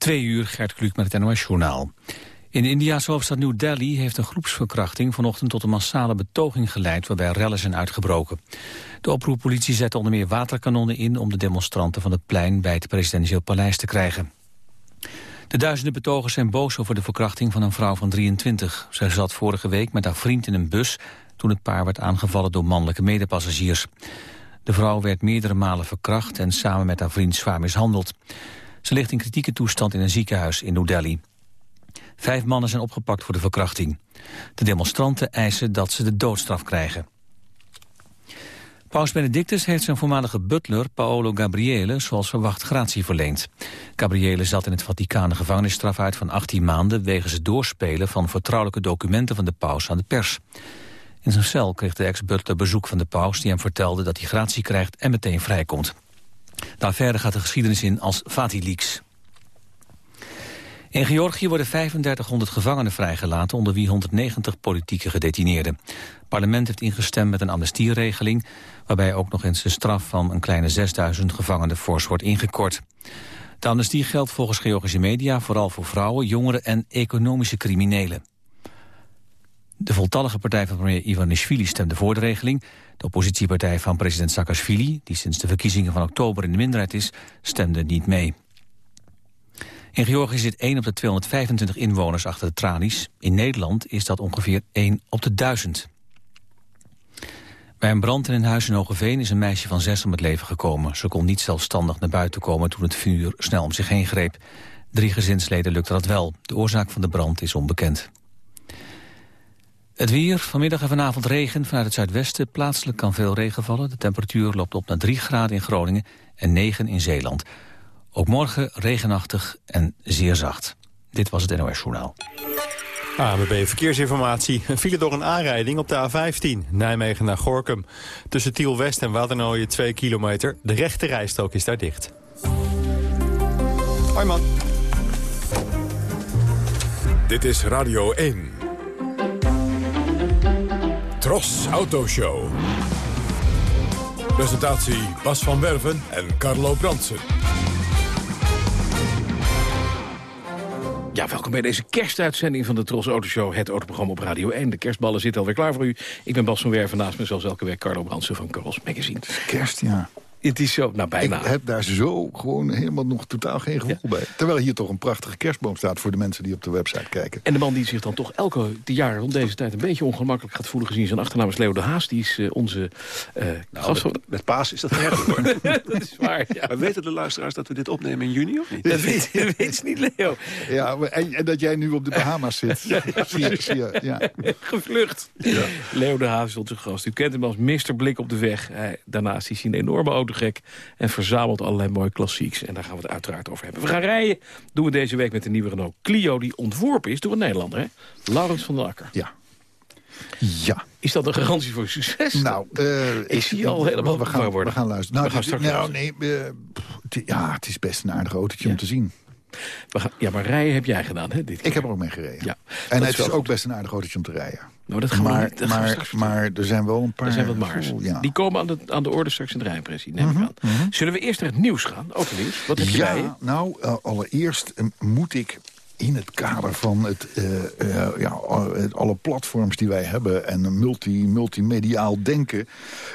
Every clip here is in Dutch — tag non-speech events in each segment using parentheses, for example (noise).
Twee uur, Gert Kluk met het NOS-journaal. In de Indiaanse hoofdstad New Delhi heeft een groepsverkrachting vanochtend tot een massale betoging geleid waarbij rellen zijn uitgebroken. De oproeppolitie zette onder meer waterkanonnen in om de demonstranten van het plein bij het presidentieel paleis te krijgen. De duizenden betogers zijn boos over de verkrachting van een vrouw van 23. Zij zat vorige week met haar vriend in een bus toen het paar werd aangevallen door mannelijke medepassagiers. De vrouw werd meerdere malen verkracht en samen met haar vriend zwaar mishandeld. Ze ligt in kritieke toestand in een ziekenhuis in New Delhi. Vijf mannen zijn opgepakt voor de verkrachting. De demonstranten eisen dat ze de doodstraf krijgen. Paus Benedictus heeft zijn voormalige butler Paolo Gabriele zoals verwacht gratie verleend. Gabriele zat in het Vaticaan een gevangenisstraf uit van 18 maanden wegens het doorspelen van vertrouwelijke documenten van de paus aan de pers. In zijn cel kreeg de ex-butler bezoek van de paus die hem vertelde dat hij gratie krijgt en meteen vrijkomt. Daar verder gaat de geschiedenis in als Vatileaks. In Georgië worden 3500 gevangenen vrijgelaten... onder wie 190 politieke gedetineerden. Het parlement heeft ingestemd met een amnestieregeling... waarbij ook nog eens de straf van een kleine 6000 gevangenen fors wordt ingekort. De amnestie geldt volgens Georgische media vooral voor vrouwen, jongeren en economische criminelen. De voltallige partij van premier Ivanishvili stemde voor de regeling. De oppositiepartij van president Saakashvili, die sinds de verkiezingen van oktober in de minderheid is, stemde niet mee. In Georgië zit 1 op de 225 inwoners achter de tralies. In Nederland is dat ongeveer 1 op de 1000. Bij een brand in een huis in Hogeveen is een meisje van zes om het leven gekomen. Ze kon niet zelfstandig naar buiten komen toen het vuur snel om zich heen greep. Drie gezinsleden lukte dat wel. De oorzaak van de brand is onbekend. Het weer, vanmiddag en vanavond regen vanuit het zuidwesten. Plaatselijk kan veel regen vallen. De temperatuur loopt op naar 3 graden in Groningen en 9 in Zeeland. Ook morgen regenachtig en zeer zacht. Dit was het NOS Journaal. AMB Verkeersinformatie. Een file door een aanrijding op de A15, Nijmegen naar Gorkum. Tussen Tiel West en Wadernooien 2 kilometer. De rechte rijstrook is daar dicht. Hoi man. Dit is Radio 1. Tros Autoshow. Presentatie Bas van Werven en Carlo Bransen. Ja, welkom bij deze kerstuitzending van de Tros Autoshow. Het autoprogramma op Radio 1. De kerstballen zitten alweer klaar voor u. Ik ben Bas van Werven, naast me zoals elke week Carlo Bransen van Carlos Magazine. Kerst, ja. Het is zo, nou bijna. Ik heb daar zo gewoon helemaal nog totaal geen gevoel bij. Terwijl hier toch een prachtige kerstboom staat voor de mensen die op de website kijken. En de man die zich dan toch elke jaar rond deze tijd een beetje ongemakkelijk gaat voelen gezien zijn achternaam is Leo de Haas. Die is uh, onze uh, nou, gast met, met, paas is dat erg hoor. (laughs) dat is waar, ja. Maar weten de luisteraars dat we dit opnemen in juni of niet? Dat weet, dat weet ze niet, Leo. Ja, en, en, dat jij nu op de Bahama's zit. (laughs) ja, ja, ja. Gevlucht. Ja. Leo de Haas is onze gast. U kent hem als Mr. Blik op de weg. Hij, daarnaast is hij een enorme autogek. En verzamelt allerlei mooie klassieks. En daar gaan we het uiteraard over hebben. We gaan rijden. Doen we deze week met de nieuwe Renault Clio. Die ontworpen is door een Nederlander. Hè? Laurens van der Akker. Ja. Ja. Is dat een garantie voor succes? Nou, uh, ik zie al helemaal we gaan, worden. We gaan luisteren. Nou, we gaan straks nou nee, uh, ja, het is best een aardig autootje ja. om te zien. Ja, maar rijden heb jij gedaan, hè? Dit ik heb er ook mee gereden. Ja, en het is, is ook best een aardig autootje om te rijden. Nou, dat gaan maar, we, dat maar, gaan we maar er zijn wel een paar... Er zijn wat maars. Oh, ja. Die komen aan de, aan de orde straks in de rijimpressie, neem ik aan. Mm -hmm. Zullen we eerst naar het nieuws gaan? Autonieuws. Wat heb je ja, bij je? nou, uh, allereerst uh, moet ik in het kader van het, uh, uh, ja, alle platforms die wij hebben... en multi, multimediaal denken...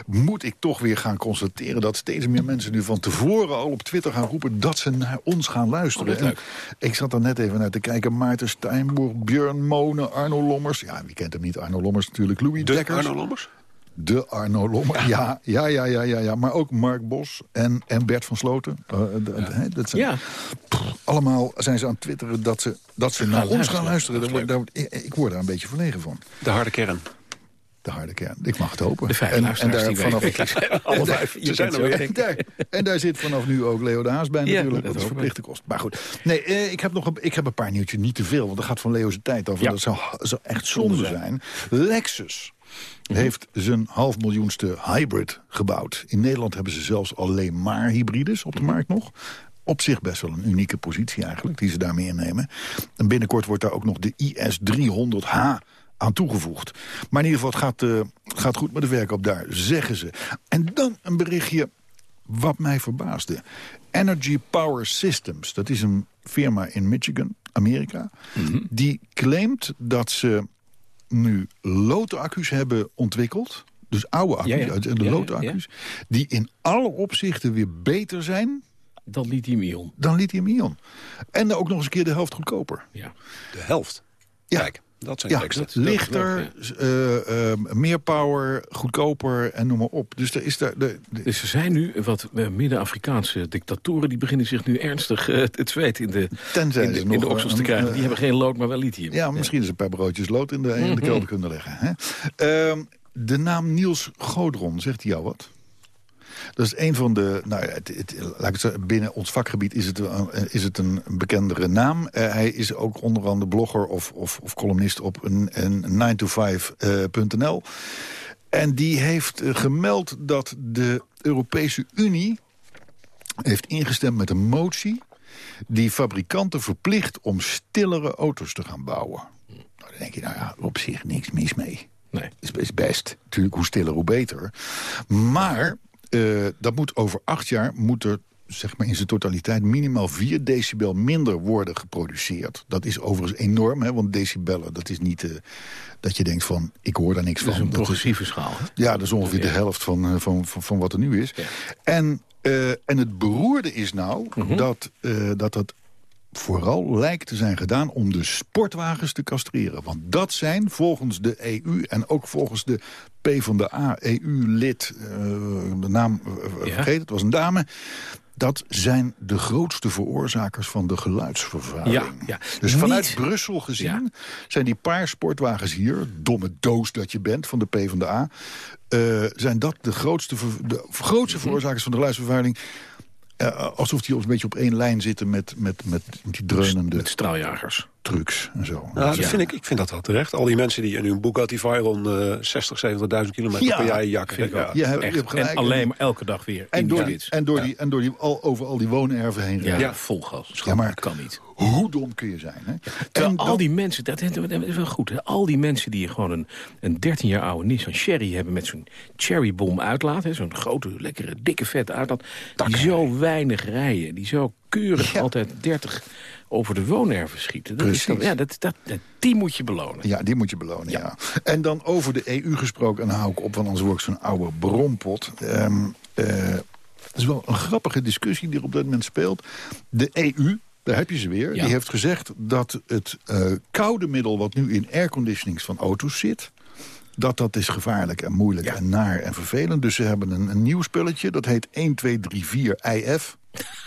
moet ik toch weer gaan constateren dat steeds meer mensen nu van tevoren al op Twitter gaan roepen... dat ze naar ons gaan luisteren. Oh, ik zat er net even naar te kijken. Maarten Steinbourg, Björn Monen, Arno Lommers. Ja, wie kent hem niet? Arno Lommers natuurlijk. Louis De Dekkers. Arno Lommers? De Arno Lommer, ja, ja, ja, ja, ja, ja. Maar ook Mark Bos en, en Bert van Sloten. Uh, ja. dat zijn, ja. pff, allemaal zijn ze aan het twitteren dat ze, dat ze naar ons gaan luisteren. Daar, ik, ik word daar een beetje verlegen van. De harde kern. De harde kern. Ik mag het hopen. De vijf en, en daar vanaf, (laughs) Alle vijf. Ze zijn (laughs) er weer. En daar, en daar zit vanaf nu ook Leo de Haas bij Ja, natuurlijk. dat Dat is verplichte kost. Maar goed. Nee, eh, ik, heb nog een, ik heb een paar nieuwtjes. Niet te veel, want dat gaat van Leo's tijd over. Ja. Dat zou, zou echt zonde zijn. Lexus heeft zijn half miljoenste hybrid gebouwd. In Nederland hebben ze zelfs alleen maar hybrides op de markt nog. Op zich best wel een unieke positie eigenlijk, die ze daarmee innemen. En binnenkort wordt daar ook nog de IS-300H aan toegevoegd. Maar in ieder geval, het gaat, uh, gaat goed met de verkoop daar, zeggen ze. En dan een berichtje wat mij verbaasde. Energy Power Systems, dat is een firma in Michigan, Amerika. Die claimt dat ze nu loodaccu's hebben ontwikkeld. Dus oude accu's, Ja, de Ja, ja, loodaccu's. Die in alle opzichten weer beter zijn Dat lithium-ion. dan lithium-ion. En dan ook nog eens een keer de helft goedkoper. Ja. De helft. Ja. Kijk, dat zijn Ja, lichter, eh, eh, meer power, goedkoper en noem maar op. Dus er is daar... De, de- Dus er zijn nu wat eh, Midden-Afrikaanse dictatoren... die beginnen zich nu ernstig het zweet in de, Tenzij in de, in oksels te krijgen. Die hebben geen lood, maar wel lithium. Ja, misschien is een paar broodjes lood in de, in Mhm. de kelder kunnen leggen. Hè? Ehm, de naam Niels Godron, zegt hij jou wat? Dat is een van de... Nou, ja, het, het, laat ik het zeggen, binnen ons vakgebied is het, een- is het een bekendere naam. Eh, hij is ook onder andere blogger of, of, of columnist op een, een 9to5.nl. en die heeft eh, gemeld dat de Europese Unie heeft ingestemd met een motie die fabrikanten verplicht om stillere auto's te gaan bouwen. Nou, dan denk je, nou ja, op zich niks mis mee. Nee. Is, is best. Natuurlijk, hoe stiller, hoe beter. Maar eh, dat moet over acht jaar... moet er zeg maar in zijn totaliteit minimaal 4 decibel minder worden geproduceerd. Dat is overigens enorm, hè, want decibellen, dat is niet... eh, dat je denkt van, ik hoor daar niks Dat is van. een Dat is- progressieve schaal. Hè? ja, dat is ongeveer de helft van, eh, van, van, van wat er nu is. Ja. En, en het beroerde is nou Mhm. dat, dat dat vooral lijkt te zijn gedaan om de sportwagens te castreren. Want dat zijn volgens de EU en ook volgens de PvdA EU-lid, eh, de naam Ja. vergeten, het was een dame... dat zijn de grootste veroorzakers van de geluidsvervuiling. Ja, ja. Dus vanuit Brussel gezien Ja. zijn die paar sportwagens hier... domme doos dat je bent van de PvdA... eh zijn dat de grootste, de grootste Mhm. veroorzakers van de geluidsvervuiling... Eh, alsof die een beetje op één lijn zitten met, met, met die dreunende Met straaljagers. trucks en zo. Nou, dat Ja. vind ik, ik vind dat wel terecht. Al die mensen die in hun Bugatti Veyron eh 60, 70.000 kilometer Ja, per jaar jakken. vind ik Ja. Je hebt, je Echt. hebt gelijk. En alleen maar elke dag weer. en in door die en door die, en door die al, over al die woonerven heen Ja, rijden. Ja. vol gas. Ja, maar- dat kan niet. Hoe dom kun je zijn, hè? Terwijl En al dan- die mensen, dat, dat is wel goed. Hè? Al die mensen die gewoon een, een 13 jaar oude Nissan Cherry hebben... met zo'n cherrybom uitlaat, zo'n grote, lekkere, dikke, vette uitlaat... die zo weinig rijden, die zo keurig Ja. altijd 30 over de woonerven schieten. Dat is dan, Precies. ja, dat, dat, die moet je belonen. Ja, die moet je belonen, ja. En dan over de EU gesproken, en hou ik op, want anders word ik zo'n oude brompot. Ehm eh, het is wel een grappige discussie die er op dit moment speelt. De EU, daar heb je ze weer, Ja. die heeft gezegd dat het eh, koude middel... wat nu in airconditionings van auto's zit... dat dat is gevaarlijk en moeilijk en naar en vervelend. Dus ze hebben een, een nieuw spulletje, dat heet 1234IF.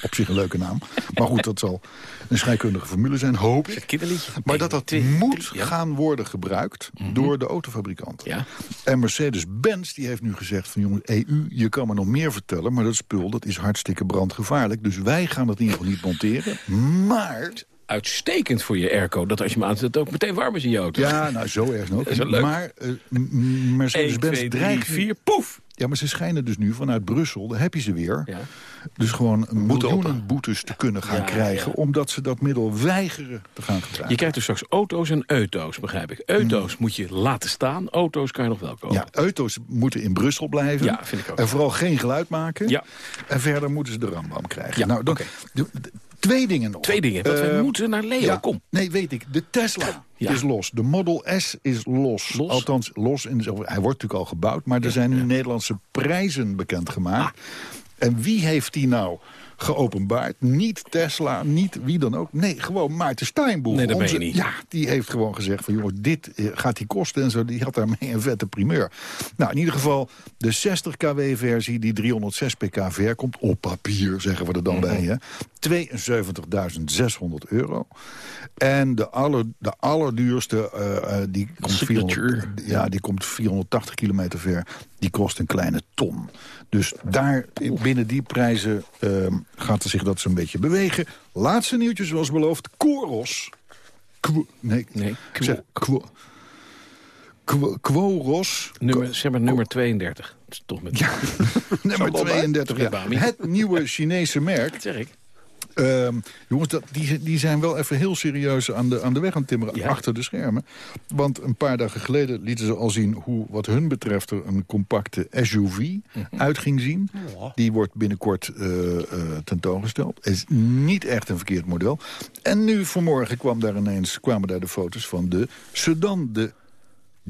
Op zich een leuke naam. Maar goed, dat zal een scheikundige formule zijn, hoop ik. Maar dat dat moet. Mhm. gaan worden gebruikt door de autofabrikanten. Ja. En Mercedes-Benz die heeft nu gezegd van jongens, EU, je kan me nog meer vertellen... maar dat spul dat is hartstikke brandgevaarlijk. Dus wij gaan het in ieder geval niet monteren. Maar, Uitstekend voor je airco, dat als je hem aanzet ook meteen warm is in je auto. ja, nou zo erg nog. (laughs) Is leuk. Maar 1, Mercedes-Benz 2, 3, dreigt... 4, poef! Ja, maar ze schijnen dus nu vanuit Brussel, daar heb je ze weer... Ja. dus gewoon miljoenen boetes te kunnen gaan Ja, krijgen... ja. omdat ze dat middel weigeren te gaan gebruiken. Je krijgt dus straks auto's en auto's, begrijp ik. Auto's moet je laten staan, auto's kan je nog wel kopen. Ja, auto's moeten in Brussel blijven. Ja, vind ik ook. En vooral geen geluid maken. Ja. En verder moeten ze de rambam krijgen. Ja, nou, dan. Twee dingen nog. Twee dingen, want we Eh, moeten naar Leo, ja, kom. Nee, weet ik. De Tesla Ja. is los. De Model S is los. Los? Althans, los. In, hij wordt natuurlijk al gebouwd. Maar er zijn nu Nederlandse prijzen bekendgemaakt. Ah. En wie heeft die nou geopenbaard? Niet Tesla, niet wie dan ook. Nee, gewoon Maarten Steinboer. Nee, dat ben je niet. Ja, die heeft gewoon gezegd van... jongens, dit eh, gaat die kosten en zo. Die had daarmee een vette primeur. Nou, in ieder geval de 60 kW-versie... die 306 pk ver komt. Op papier, zeggen we er dan bij, hè. 72.600 euro. En de, aller, de allerduurste, eh, eh, die, komt Signature. 400, ja, die komt 480 kilometer ver. Die kost een kleine ton. Dus daar, binnen die prijzen, ehm, gaat er zich dat zo'n beetje bewegen. Laatste nieuwtje, zoals beloofd. Koros. Kwo- nee, Nee, Kwo- Kwo- Quoros. Nummer, zeg maar nummer 32. Dat is toch met... Ja, (laughs) nummer wel bij. 32. ja. Het nieuwe Chinese merk. (laughs) Dat zeg ik. Ehm, jongens, dat, die, die zijn wel even heel serieus aan de, aan de weg aan het timmeren Ja. achter de schermen. Want een paar dagen geleden lieten ze al zien hoe wat hun betreft er een compacte SUV Mhm. uit ging zien. Die wordt binnenkort eh, eh, tentoongesteld. is niet echt een verkeerd model. En nu vanmorgen kwam daar ineens, kwamen daar de foto's van de sedan, de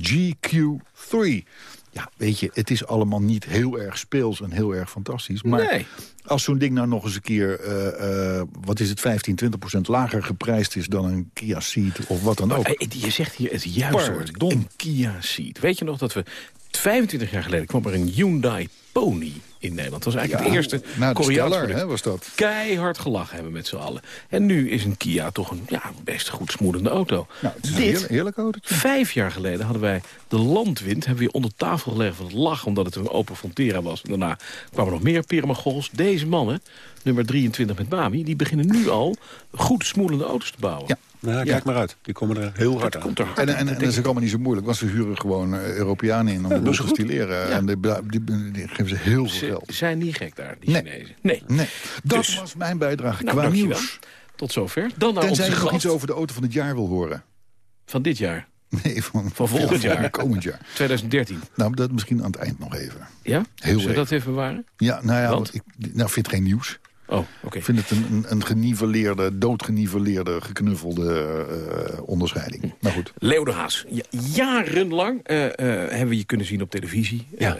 GQ3. Ja, weet je, het is allemaal niet heel erg speels en heel erg fantastisch. Maar Nee. als zo'n ding nou nog eens een keer, eh, eh, wat is het, 15, 20 procent lager geprijsd is dan een Kia Ceed of wat dan ook. Eh, Je zegt hier het juiste woord. Een Kia Ceed. Weet je nog dat we 25 jaar geleden kwam er een Hyundai Pony in Nederland. Dat was eigenlijk het eerste nou, Koreaans hè, was dat. Keihard gelachen hebben met z'n allen. En nu is een Kia toch een ja, best goed smoedende auto. Nou, het is een Dit, heerlijk, heerlijk autootje. Vijf jaar geleden hadden wij de landwind hebben we onder tafel gelegd van het lachen... omdat het een open Frontera was. En daarna kwamen nog meer Piramagols. Deze mannen, nummer 23 met Bami... die beginnen nu al goed smoelende auto's te bouwen. Ja. Nou, kijk maar uit. Die komen er heel hard aan. Komt er hard En, aan, en, dat en dat is ook allemaal niet zo moeilijk, want ze huren gewoon eh, Europeanen in om de doen boel ze te stileren. En die, die, die geven ze heel veel Ze geld. zijn niet gek daar, die Nee. Chinezen. Nee. Nee, dat Dus. was mijn bijdrage Nou, qua dankjewel. nieuws. Tot zover. Dan naar Tenzij je nog iets over de auto van het jaar wil horen. van dit jaar, Nee, van, Van volgend ja, jaar. komend jaar. 2013. Nou, dat misschien aan het eind nog even. Ja? Heel Zullen we even. dat even bewaren? Ja, nou ja, Want? want ik nou, vind het geen nieuws. Oh, oké. Ik vind het een, een, een geniveleerde, doodgeniveleerde, geknuffelde eh, onderscheiding. Maar goed. Leo de Haas. Ja, jarenlang eh, eh, hebben we je kunnen zien op televisie. Ja.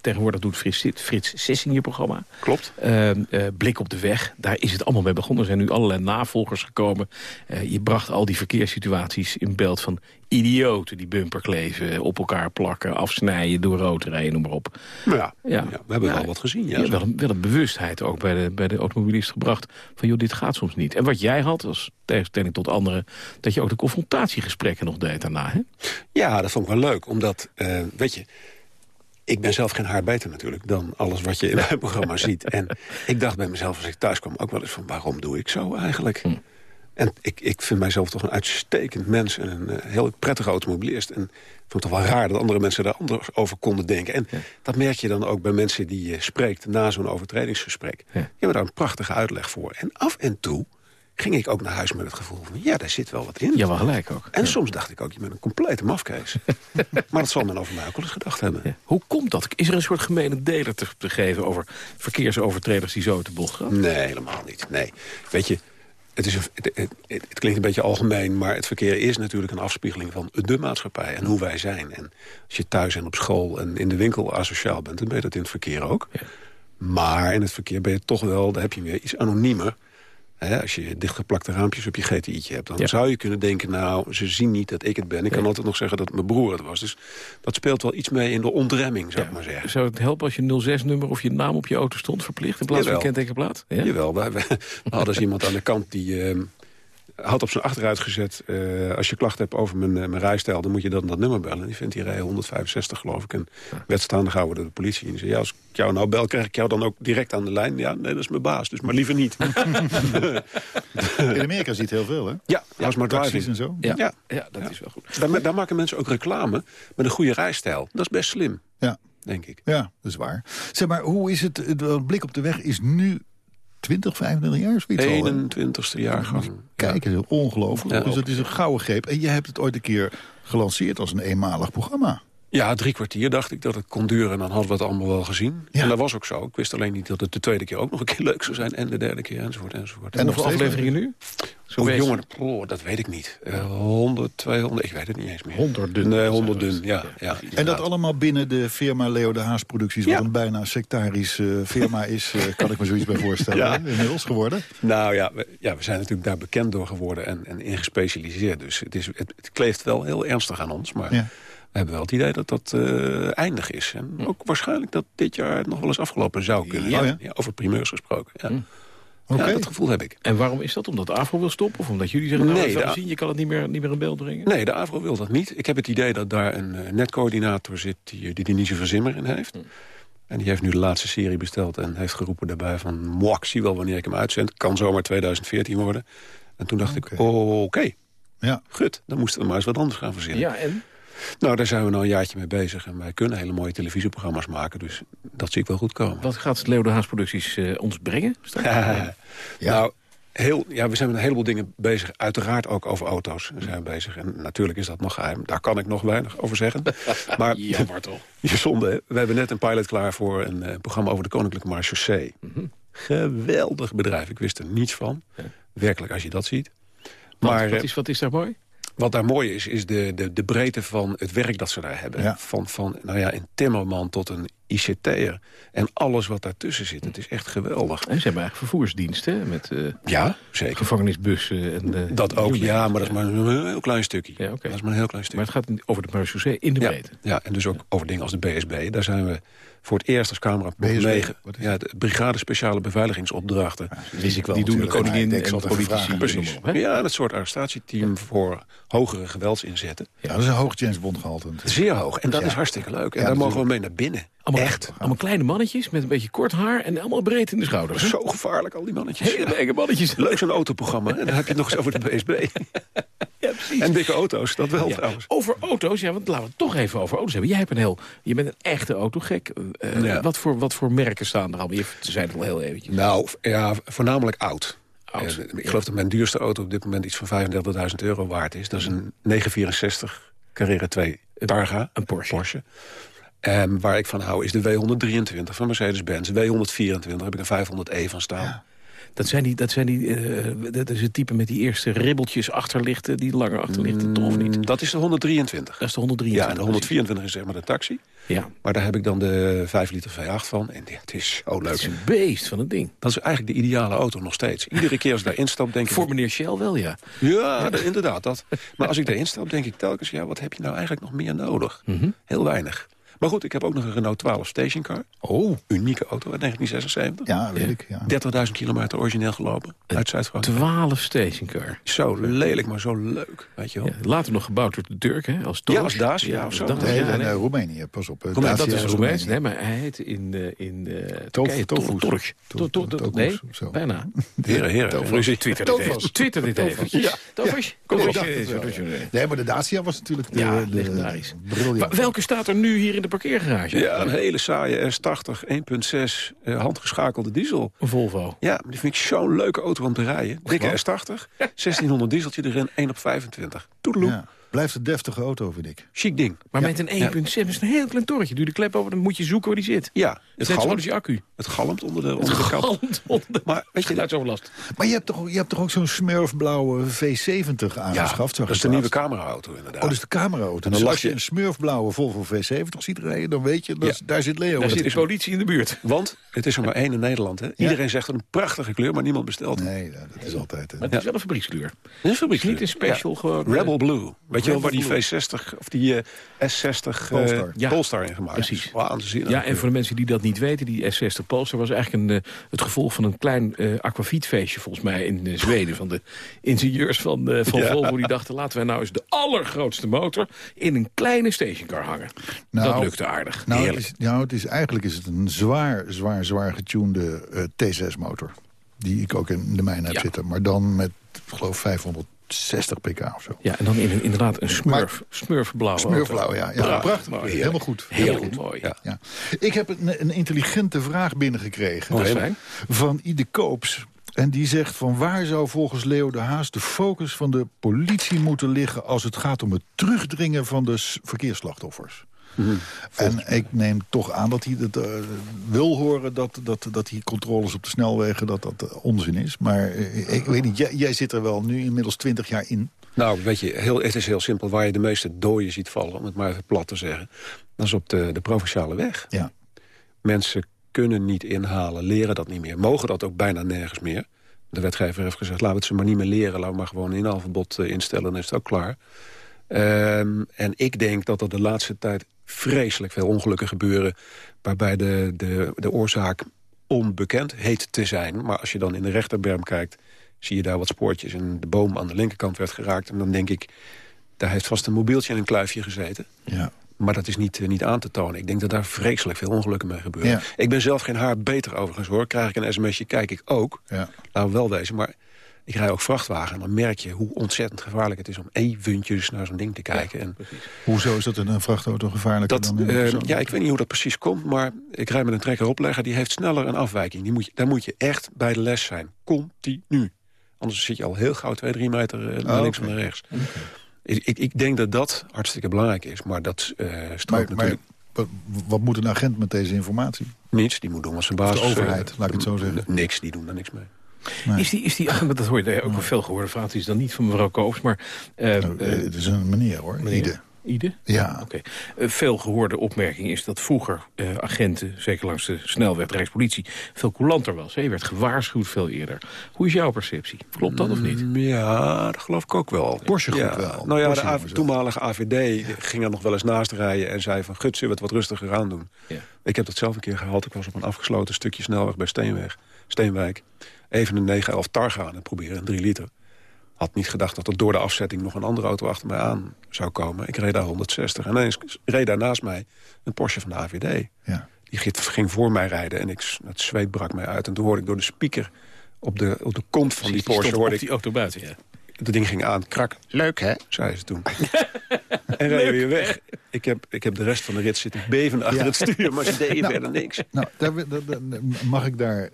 Tegenwoordig doet Frits, Frits Sissing je programma. Klopt. Eh, eh, Blik op de weg, daar is het allemaal mee begonnen. Er zijn nu allerlei navolgers gekomen. Eh, je bracht al die verkeerssituaties in beeld van idioten... die bumper kleven, op elkaar plakken, afsnijden, door rood rijden, noem maar op. Nou ja, Ja. ja. we hebben Ja. wel wat gezien. Ja, wel, een, wel een bewustheid ook bij de, bij de automobilist gebracht... van joh, dit gaat soms niet. En wat jij had, als tegenstelling tot anderen... dat je ook de confrontatiegesprekken nog deed daarna, hè? Ja, dat vond ik wel leuk. Omdat, eh, weet je, ik ben zelf geen haar beter natuurlijk... dan alles wat je in mijn programma ziet. En ik dacht bij mezelf als ik thuis kwam ook wel eens van... waarom doe ik zo eigenlijk? En ik, ik vind mijzelf toch een uitstekend mens... en een eh, heel prettige automobilist. En ik vond het toch wel raar dat andere mensen daar anders over konden denken. En dat merk je dan ook bij mensen die je spreekt... na zo'n overtredingsgesprek. Ja. Je hebt daar een prachtige uitleg voor. En af en toe ging ik ook naar huis met het gevoel van... ja, daar zit wel wat in. Ja, wel gelijk ook. En soms dacht ik ook, je bent een complete mafkees. (laughs) maar dat zal men over mij ook wel eens gedacht hebben. Ja. Hoe komt dat? Is er een soort gemene deler te, te geven over verkeersovertreders die zo te bocht gaan? Nee, helemaal niet. Nee. Weet je, het, is een, het, het, het- het klinkt een beetje algemeen... maar het verkeer is natuurlijk een afspiegeling van de maatschappij... en hoe wij zijn. En als je thuis en op school en in de winkel asociaal bent... dan ben je dat in het verkeer ook. Maar in het verkeer ben je toch wel, daar heb je weer iets anoniemer... Hè, als je dichtgeplakte raampjes op je GTI'tje hebt... dan Ja. zou je kunnen denken, nou, ze zien niet dat ik het ben. Ik kan altijd nog zeggen dat mijn broer het was. Dus dat speelt wel iets mee in de ontremming, zou ik maar zeggen. Zou het helpen als je 06-nummer of je naam op je auto stond verplicht... in plaats van kentekenplaat? Ja? Jawel, we, hadden eens iemand aan de kant die eh, had op zijn achteruit gezet... eh, als je klachten hebt over mijn, eh, mijn rijstijl, dan moet je dan dat nummer bellen. Die vindt die rij 165, geloof ik. En werd staande gehouden door de politie. En die zei, ja, als ik jou nou bel, krijg ik jou dan ook direct aan de lijn? Ja, nee, dat is mijn baas, dus maar liever niet. (laughs) In Amerika ziet heel veel, hè? ja, my Taxis driving? en zo. Ja, Ja. ja, dat is wel goed. Daar, daar maken mensen ook reclame met een goede rijstijl. Dat is best slim, Ja, denk ik. ja, dat is waar. Zeg maar, hoe is het? Het blik op de weg is nu 20, 25 jaar, zoiets al, hè? 21ste jaargang. Kijk, is ongelooflijk. Ja. dus het is een gouden greep. En je hebt het ooit een keer gelanceerd als een eenmalig programma. Ja, drie kwartier dacht ik dat het kon duren. En dan hadden we het allemaal wel gezien. Ja. En dat was ook zo. Ik wist alleen niet dat het de tweede keer ook nog een keer leuk zou zijn. En de derde keer, enzovoort, enzovoort. En Hoeveel steeds afleveringen nu? Zo Oh, jongen, oh, dat weet ik niet. Eh 100, 200, ik weet het niet eens meer. Honderden. Nee, honderden, ja. ja En dat allemaal binnen de firma Leo de Haas Producties... wat Ja. een bijna sectarisch eh, firma is, eh, (laughs) kan ik me zoiets bij voorstellen. Ja. Inmiddels geworden. Nou ja we, ja, we zijn natuurlijk daar bekend door geworden en, en in gespecialiseerd. Dus het, is, het, het kleeft wel heel ernstig aan ons. Maar Ja. We hebben wel het idee dat dat eh, eindig is. En ook waarschijnlijk dat dit jaar het nog wel eens afgelopen zou kunnen. Ja. Oh ja? over primeurs gesproken. Ja. Ja, dat gevoel heb ik. En waarom is dat? Omdat Afro wil stoppen? Of omdat jullie zeggen, nou, Nee, de- gezien, je kan het niet meer, niet meer in beeld brengen? Nee, de AVRO wil dat niet. Ik heb het idee dat daar een eh, netcoördinator zit die, die Denise van Zimmer in heeft. En die heeft nu de laatste serie besteld en heeft geroepen daarbij van... "Mwah, ik zie wel wanneer ik hem uitzend. Kan zomaar 2014 worden. En toen dacht ik, oké, Ja. gut. Dan moesten we maar eens wat anders gaan verzinnen. Ja, en? Nou, daar zijn we nou een jaartje mee bezig. En wij kunnen hele mooie televisieprogramma's maken. Dus dat zie ik wel goed komen. Wat gaat Leo de Haas Producties eh, ons brengen? (laughs) Ja. Nou, heel, ja, we zijn met een heleboel dingen bezig. Uiteraard ook over auto's zijn we bezig. En natuurlijk is dat nog geheim. Daar kan ik nog weinig over zeggen. (laughs) Maar Jammer toch. (laughs) je zonde, we hebben net een pilot klaar voor een eh, programma over de Koninklijke Marechaussee. Geweldig bedrijf. Ik wist er niets van. Werkelijk, als je dat ziet. Maar, Maar wat, eh, is, wat is daar mooi? Wat daar mooi is, is de, de, de breedte van het werk dat ze daar hebben. Ja. Van, van nou ja, een timmerman tot een ICT'er. En alles wat daartussen zit. Het is echt geweldig. En ze hebben eigenlijk vervoersdiensten hè, met eh, Ja, zeker. gevangenisbussen. En, eh, Dat ook, ja, maar dat is maar een heel klein stukje. Ja, oké. Dat is maar een heel klein stukje. Maar het gaat over de marechaussee in de ja, breedte. ja, en dus ook over dingen als de BSB. Daar zijn we voor het eerst als Camera BSB, 9... wat is Ja, de Brigade Speciale Beveiligingsopdrachten. wist ik wel Die doen de koningin en de politici. Precies. Ja, dat soort arrestatieteam voor hogere geweldsinzetten. Ja, dat is een hoog James Bond gehalte. Zeer hoog. En dat Ja. is hartstikke leuk. En Ja, daar mogen we mee naar binnen. Allemaal, Echt. Allemaal kleine mannetjes met een beetje kort haar en allemaal breed in de schouders. Zo gevaarlijk, al die mannetjes. Hele enge mannetjes. Leuk zo'n autoprogramma. En dan heb je het nog eens over de (laughs) BSB. Ja, precies. En dikke auto's, dat wel Ja. trouwens. Over auto's, ja, want laten we het toch even over auto's hebben. Jij hebt een heel, je bent een echte autogek. Eh, Ja. wat, voor, wat voor merken staan er allemaal? Je zei het al heel eventjes. Nou, ja, voornamelijk oud. Oud. Eh, ik geloof dat mijn duurste auto op dit moment iets van 35.000 euro waard is. Dat is een 964 Carrera 2 Targa. Een Porsche. Ehm, waar ik van hou is de W123 van Mercedes-Benz. W124 heb ik een 500e van staan. Dat zijn die, dat zijn die, eh, dat is het type met die eerste ribbeltjes achterlichten, die langer achterlichten, toch of niet? Mm, Dat is de 123. Dat is de 123. Ja, en de 124 is zeg maar de taxi. Ja, Maar daar heb ik dan de 5 liter V8 van. En het is zo dat leuk. is een beest van een ding. Dat is eigenlijk de ideale auto nog steeds. Iedere keer als ik daarin stap, denk ik... Voor meneer Shell wel, ja. Ja, inderdaad. Dat. Maar als ik daarin stap, denk ik telkens... ja, wat heb je nou eigenlijk nog meer nodig? Heel weinig. Maar goed, ik heb ook nog een Renault 12 stationcar. Oh, Unieke auto uit 1976. Ja, weet ik. Ja. 30.000 kilometer origineel gelopen. Uit Zuid-Frankrijk. 12 stationcar. Zo lelijk, maar zo leuk. Weet je wel. Ja, later nog gebouwd door de Turk, hè? Als Ja, Torch. als Dacia of zo. dat- Nee, ja, nee, Roemenië, pas op. eh, Roemenië, dat Dacia is Roemeens, Roemenië. nee, maar hij heet in, eh, in eh Tof- Turkije Nee, bijna. Heren, heren. Twitter dit even. Twitter dit even. Ja. Kom ja. Nee, maar de Dacia was natuurlijk de, Ja, de, welke staat er nu hier in de parkeergarage? Ja, een hele saaie S80 1.6 eh, handgeschakelde diesel. Een Volvo. Ja, maar die vind ik zo'n leuke auto om te rijden. Dikke S80, 1600 (laughs) dieseltje erin, 1 op 25. Toedeloe. Ja. Blijft een deftige auto, vind ik. Chic ding. Maar met een 1.7 is een heel klein torretje. Doe de klep over, dan moet je zoeken waar die zit. Ja, Het het galmt, je accu. het galmt onder de, onder de kap. Galmt (laughs) onder. Maar weet je, (laughs) Geluidsoverlast. Maar je hebt toch, je hebt toch ook zo'n smurfblauwe V70 ja, aangeschaft? zag dat is de nieuwe cameraauto inderdaad. Oh, dat is de cameraauto. dan Dus als je een smurfblauwe Volvo V70 ziet rijden... dan weet je, dat, Ja. daar zit Leo. Daar in. zit de politie in de buurt. Want het is er maar één in Nederland. Hè? Iedereen zegt een prachtige kleur, maar niemand bestelt. Nee, dat is altijd... Maar het is wel een fabriekskleur. Dat is een fabriekskleur. Niet een special, gewoon, eh, Rebel Blue. Weet je wel waar die Rebel V60 of die eh, S60 Polestar. eh, Ja. Polestar in gemaakt Precies. is? Waanzinnig. Ja, en voor de mensen die dat niet weten, die S60 Polestar was eigenlijk een, eh, het gevolg van een klein eh aquafietfeestje volgens mij in eh, Zweden. Van de ingenieurs van, eh, van Ja. Volvo die dachten, laten wij nou eens de allergrootste motor in een kleine stationcar hangen. Nou, dat lukte aardig. Nou, het is, nou het is, eigenlijk is het een zwaar, zwaar, zwaar getunede eh, T6-motor. Die ik ook in de mijne heb Ja. zitten. Maar dan met, ik geloof, 560 pk of zo. Ja, en dan in, inderdaad een smurf, smurfblauw. Smurfblauw, ja. ja Prachtig prachtig. mooi. Helemaal goed. Heel goed. mooi. Ja. Ja. Ik heb een, een intelligente vraag binnengekregen. Is fijn. Van Ide Koops. En die zegt van waar zou volgens Leo de Haas de focus van de politie moeten liggen... als het gaat om het terugdringen van de verkeersslachtoffers? En ik neem toch aan dat hij het, eh, wil horen dat, dat, dat die controles op de snelwegen dat dat eh, onzin is. Maar eh, ik weet niet, jij, jij zit er wel nu inmiddels twintig jaar in. Nou, weet je, heel, het is heel simpel. Waar je de meeste dooien ziet vallen, om het maar even plat te zeggen... dat is op de, de provinciale weg. Ja. Mensen kunnen niet inhalen, leren dat niet meer. Mogen dat ook bijna nergens meer. De wetgever heeft gezegd, laten we het ze maar niet meer leren. Laten we maar gewoon een inhaalverbod instellen, dan is het ook klaar. Ehm, en ik denk dat er de laatste tijd vreselijk veel ongelukken gebeuren... waarbij de, de, de oorzaak onbekend heet te zijn. Maar als je dan in de rechterberm kijkt... zie je daar wat spoortjes en de boom aan de linkerkant werd geraakt. En dan denk ik, daar heeft vast een mobieltje in een kluifje gezeten. Ja. Maar dat is niet, eh, niet aan te tonen. Ik denk dat daar vreselijk veel ongelukken mee gebeuren. Ja. Ik ben zelf geen haar beter overigens hoor. Krijg ik een sms'je, kijk ik ook. Ja. Laten we wel wezen. Maar ik rij ook vrachtwagen. En dan merk je hoe ontzettend gevaarlijk het is... om eventjes naar zo'n ding te kijken. en Hoezo is dat in een vrachtauto gevaarlijker dat, dan in een eh, persoon? ja, ik weet niet hoe dat precies komt. Maar ik rij met een trekker oplegger. Die heeft sneller een afwijking. Die moet je, daar moet je echt bij de les zijn. Continu. Anders zit je al heel gauw twee, drie meter eh, naar Oh, links en naar rechts. Ik, ik, ik denk dat dat hartstikke belangrijk is. Maar dat eh strookt Maar, maar natuurlijk wat, wat moet een agent met deze informatie? niets. Die moet doen wat zijn baas... de overheid, laat ik het zo zeggen. Niks, die doen daar niks mee. Nee. Is die, is die, (laughs) dat hoor je ook wel veel gehoorde vraag. Is dan niet van mevrouw Koops, maar... eh, Nou, eh, eh, het is een meneer hoor, meneer? Ide. Ide? Ja. Oké. Eh, veel gehoorde opmerking is dat vroeger eh, agenten, zeker langs de snelweg, de Rijkspolitie, veel coulanter was. hè. Je werd gewaarschuwd veel eerder. Hoe is jouw perceptie? Klopt dat of niet? Mm, Ja, dat geloof ik ook wel. Porsche goed ja. wel. Nou ja, Porsche de toenmalige AVD ging er nog wel eens naast rijden... en zei van, gut, zullen we het wat rustiger aan doen? Ja. Ik heb dat zelf een keer gehaald. Ik was op een afgesloten stukje snelweg bij Steenweg, Steenwijk. Even een 911 tar gaan en proberen, een 3 liter. Had niet gedacht dat er door de afzetting nog een andere auto achter mij aan zou komen. Ik reed daar 160 en ineens reed daar naast mij een Porsche van de AVD. Ja. Die ging- voor mij rijden en ik, het zweet brak mij uit. En toen hoorde ik door de speaker op de, op de kont van die Porsche... stond hoorde op ik die auto buiten, ja. Dat ding ging aan, krak. Leuk, hè? Zei ze toen. (laughs) en reden weer weg. Ik heb, ik heb de rest van de rit zitten beven achter Ja. het stuur... maar ze deden Nou, verder niks. Nou, daar, wi- daar- daar- mag ik daar...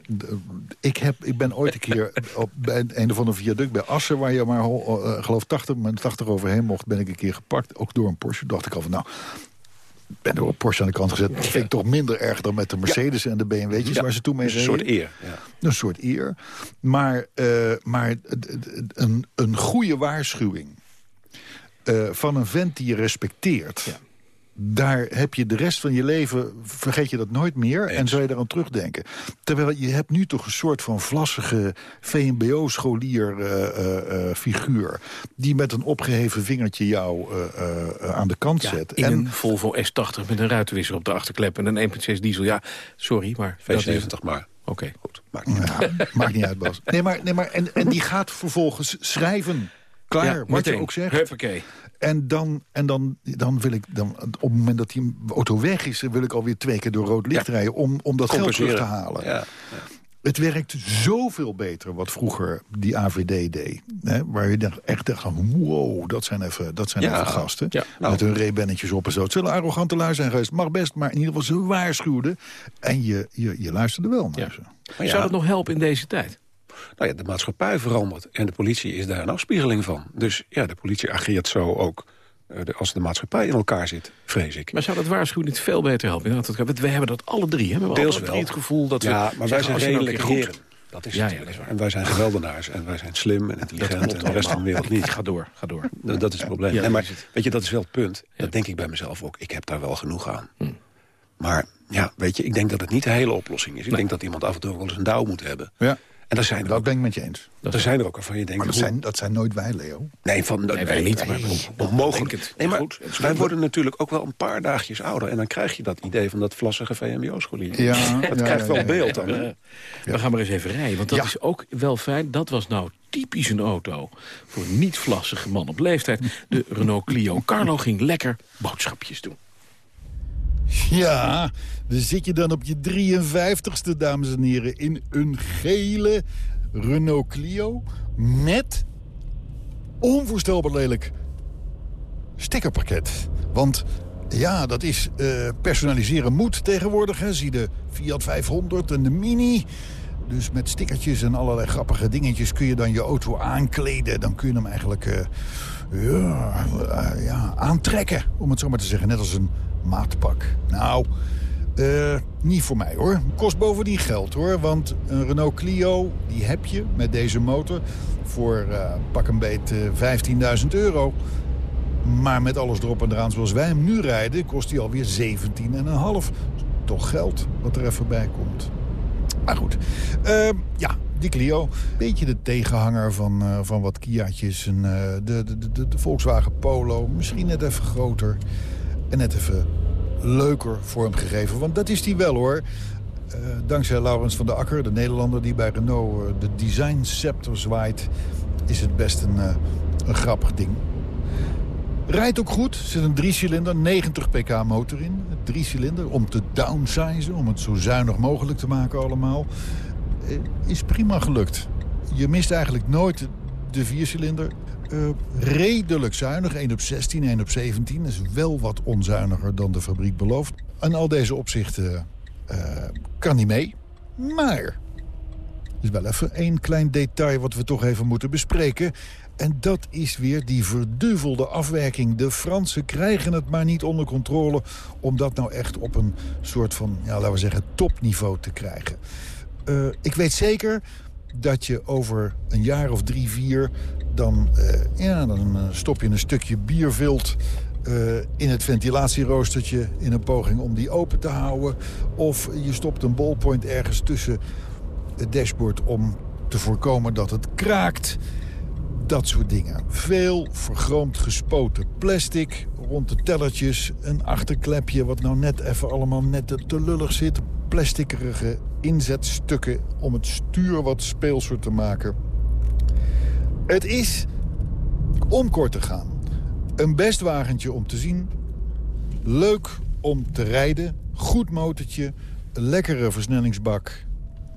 Ik, heb, ik ben ooit een keer op, bij een of ander viaduct bij Assen... waar je maar, eh, geloof 80, met 80 overheen mocht... ben ik een keer gepakt, ook door een Porsche. dacht ik al van, nou... ik ben door Porsche aan de kant gezet. Dat vind ik toch minder erg dan met de Mercedes en de BMW'tjes... Ja, waar ze toen mee Dus een reden. soort eer. Ja. Een soort eer. Maar, eh, maar een, een goede waarschuwing eh, van een vent die je respecteert... daar heb je de rest van je leven, vergeet je dat nooit meer... en zou je daaraan terugdenken. Terwijl je hebt nu toch een soort van vlassige VMBO-scholier eh, eh, eh, figuur... die met een opgeheven vingertje jou eh, eh, eh, aan de kant Ja, zet. in en, een Volvo S80 met een ruitenwisser op de achterklep en een 1.6 diesel. Ja, sorry, maar... dat is- V70 maar. Oké. Goed, maakt niet uit. Maakt niet uit, Bas. Nee, maar, nee, maar, en, en die gaat vervolgens schrijven. Klaar, Ja, wat meteen. je ook zegt. Huppakee. En dan, en dan, dan wil ik, dan, op het moment dat die auto weg is... wil ik alweer twee keer door rood licht Ja. rijden... om, om dat geld terug te halen. Ja. Het werkt zoveel beter wat vroeger die AVD deed. Hè, waar je dacht- echt dacht van, wow, dat zijn even, dat zijn Ja. even gasten. Ja. Nou. Met hun reebennetjes op en zo. Het zullen arrogante lui zijn geweest. Mag best, maar in ieder geval ze waarschuwden. En je, je, je luisterde wel naar Ja. ze. Maar ja, Zou dat nog helpen in deze tijd? Nou ja, de maatschappij verandert. En de politie is daar een afspiegeling van. Dus ja, de politie ageert zo ook eh, de- als de maatschappij in elkaar zit, vrees ik. Maar zou dat waarschuwen niet veel beter helpen? We hebben dat alle drie. Hè? We hebben Deels alle drie wel. het gevoel dat we... ja, maar wij zijn als je nou redelijk goed-. Dat is Ja, het ja, dat is natuurlijk. waar. En wij zijn geweldenaars en wij zijn slim en intelligent... en de rest van de wereld niet. Ga door, ga door. (laughs) Dat dat is het probleem. Ja, Nee, maar dat is het. weet je, dat is wel het punt. Ja. Dat denk ik bij mezelf ook. Ik heb daar wel genoeg aan. Hm. Maar ja, weet je, ik denk dat het niet de hele oplossing is. Ik denk dat iemand af en toe wel eens een douw moet hebben. Ja, En er zijn er, dat ook, ben ik met je eens. er, zijn er ook waarvan je denkt... Maar dat hoe- zijn, dat zijn nooit wij, Leo. Nee, van, Nee, wij niet, maar onmogelijk. Nee, maar Goed, wij worden natuurlijk ook wel een paar dagjes ouder. En dan krijg je dat idee van dat vlassige VMBO-scholier. Ja, (laughs) dat ja, krijgt ja, wel ja, beeld dan. hè? We gaan maar eens even rijden, want dat Ja. is ook wel fijn. Dat was nou typisch een auto voor een niet-vlassige man op leeftijd. De Renault Clio. Carlo ging lekker boodschapjes doen. (laughs) Ja, dan zit je dan op je 53ste, dames en heren... in een gele Renault Clio met onvoorstelbaar lelijk stickerpakket. Want ja, dat is eh, personaliseren moet tegenwoordig. Hè. Zie de Fiat 500 en de Mini. Dus met stickertjes en allerlei grappige dingetjes kun je dan je auto aankleden. Dan kun je hem eigenlijk eh, ja, eh, ja, aantrekken, om het zo maar te zeggen. Net als een maatpak. Nou, eh, niet voor mij hoor. Kost bovendien geld hoor. Want een Renault Clio, die heb je met deze motor... voor eh, pak een beet eh, 15.000 euro. Maar met alles erop en eraan zoals wij hem nu rijden... kost hij alweer 17,5. Toch geld wat er even bij komt. Maar goed, Ehm, ja, die Clio. Beetje de tegenhanger van, eh, van wat Kia's. En, eh, de, de, de, de Volkswagen Polo. Misschien net even groter. En net even leuker vormgegeven. Want dat is die wel hoor. Eh, dankzij Laurens van der Akker, de Nederlander die bij Renault eh, de design scepter zwaait... is het best een, eh, een grappig ding. Rijdt ook goed. Zit een driecilinder, 90 pk motor in. Driecilinder om te downsizen, om het zo zuinig mogelijk te maken allemaal. Is prima gelukt. Je mist eigenlijk nooit de viercilinder. Eh, redelijk zuinig, 1 op 16, 1 op 17. Dat is wel wat onzuiniger dan de fabriek belooft. En al deze opzichten eh, kan niet mee. Maar is wel even één klein detail wat we toch even moeten bespreken. En dat is weer die verduvelde afwerking. De Fransen krijgen het maar niet onder controle... om dat nou echt op een soort van, ja, laten we zeggen, topniveau te krijgen. Uh, ik weet zeker dat je over een jaar of drie, vier... dan, uh, ja, dan stop je een stukje biervilt uh, in het ventilatieroostertje... in een poging om die open te houden. Of je stopt een ballpoint ergens tussen het dashboard... om te voorkomen dat het kraakt. Dat soort dingen. Veel vergroomd gespoten plastic rond de tellertjes. Een achterklepje wat nou net even allemaal net te lullig zit. Plasticerige inzetstukken om het stuur wat speelser te maken. Het is, om kort te gaan, een best wagentje om te zien. Leuk om te rijden. Goed motortje. Lekkere versnellingsbak.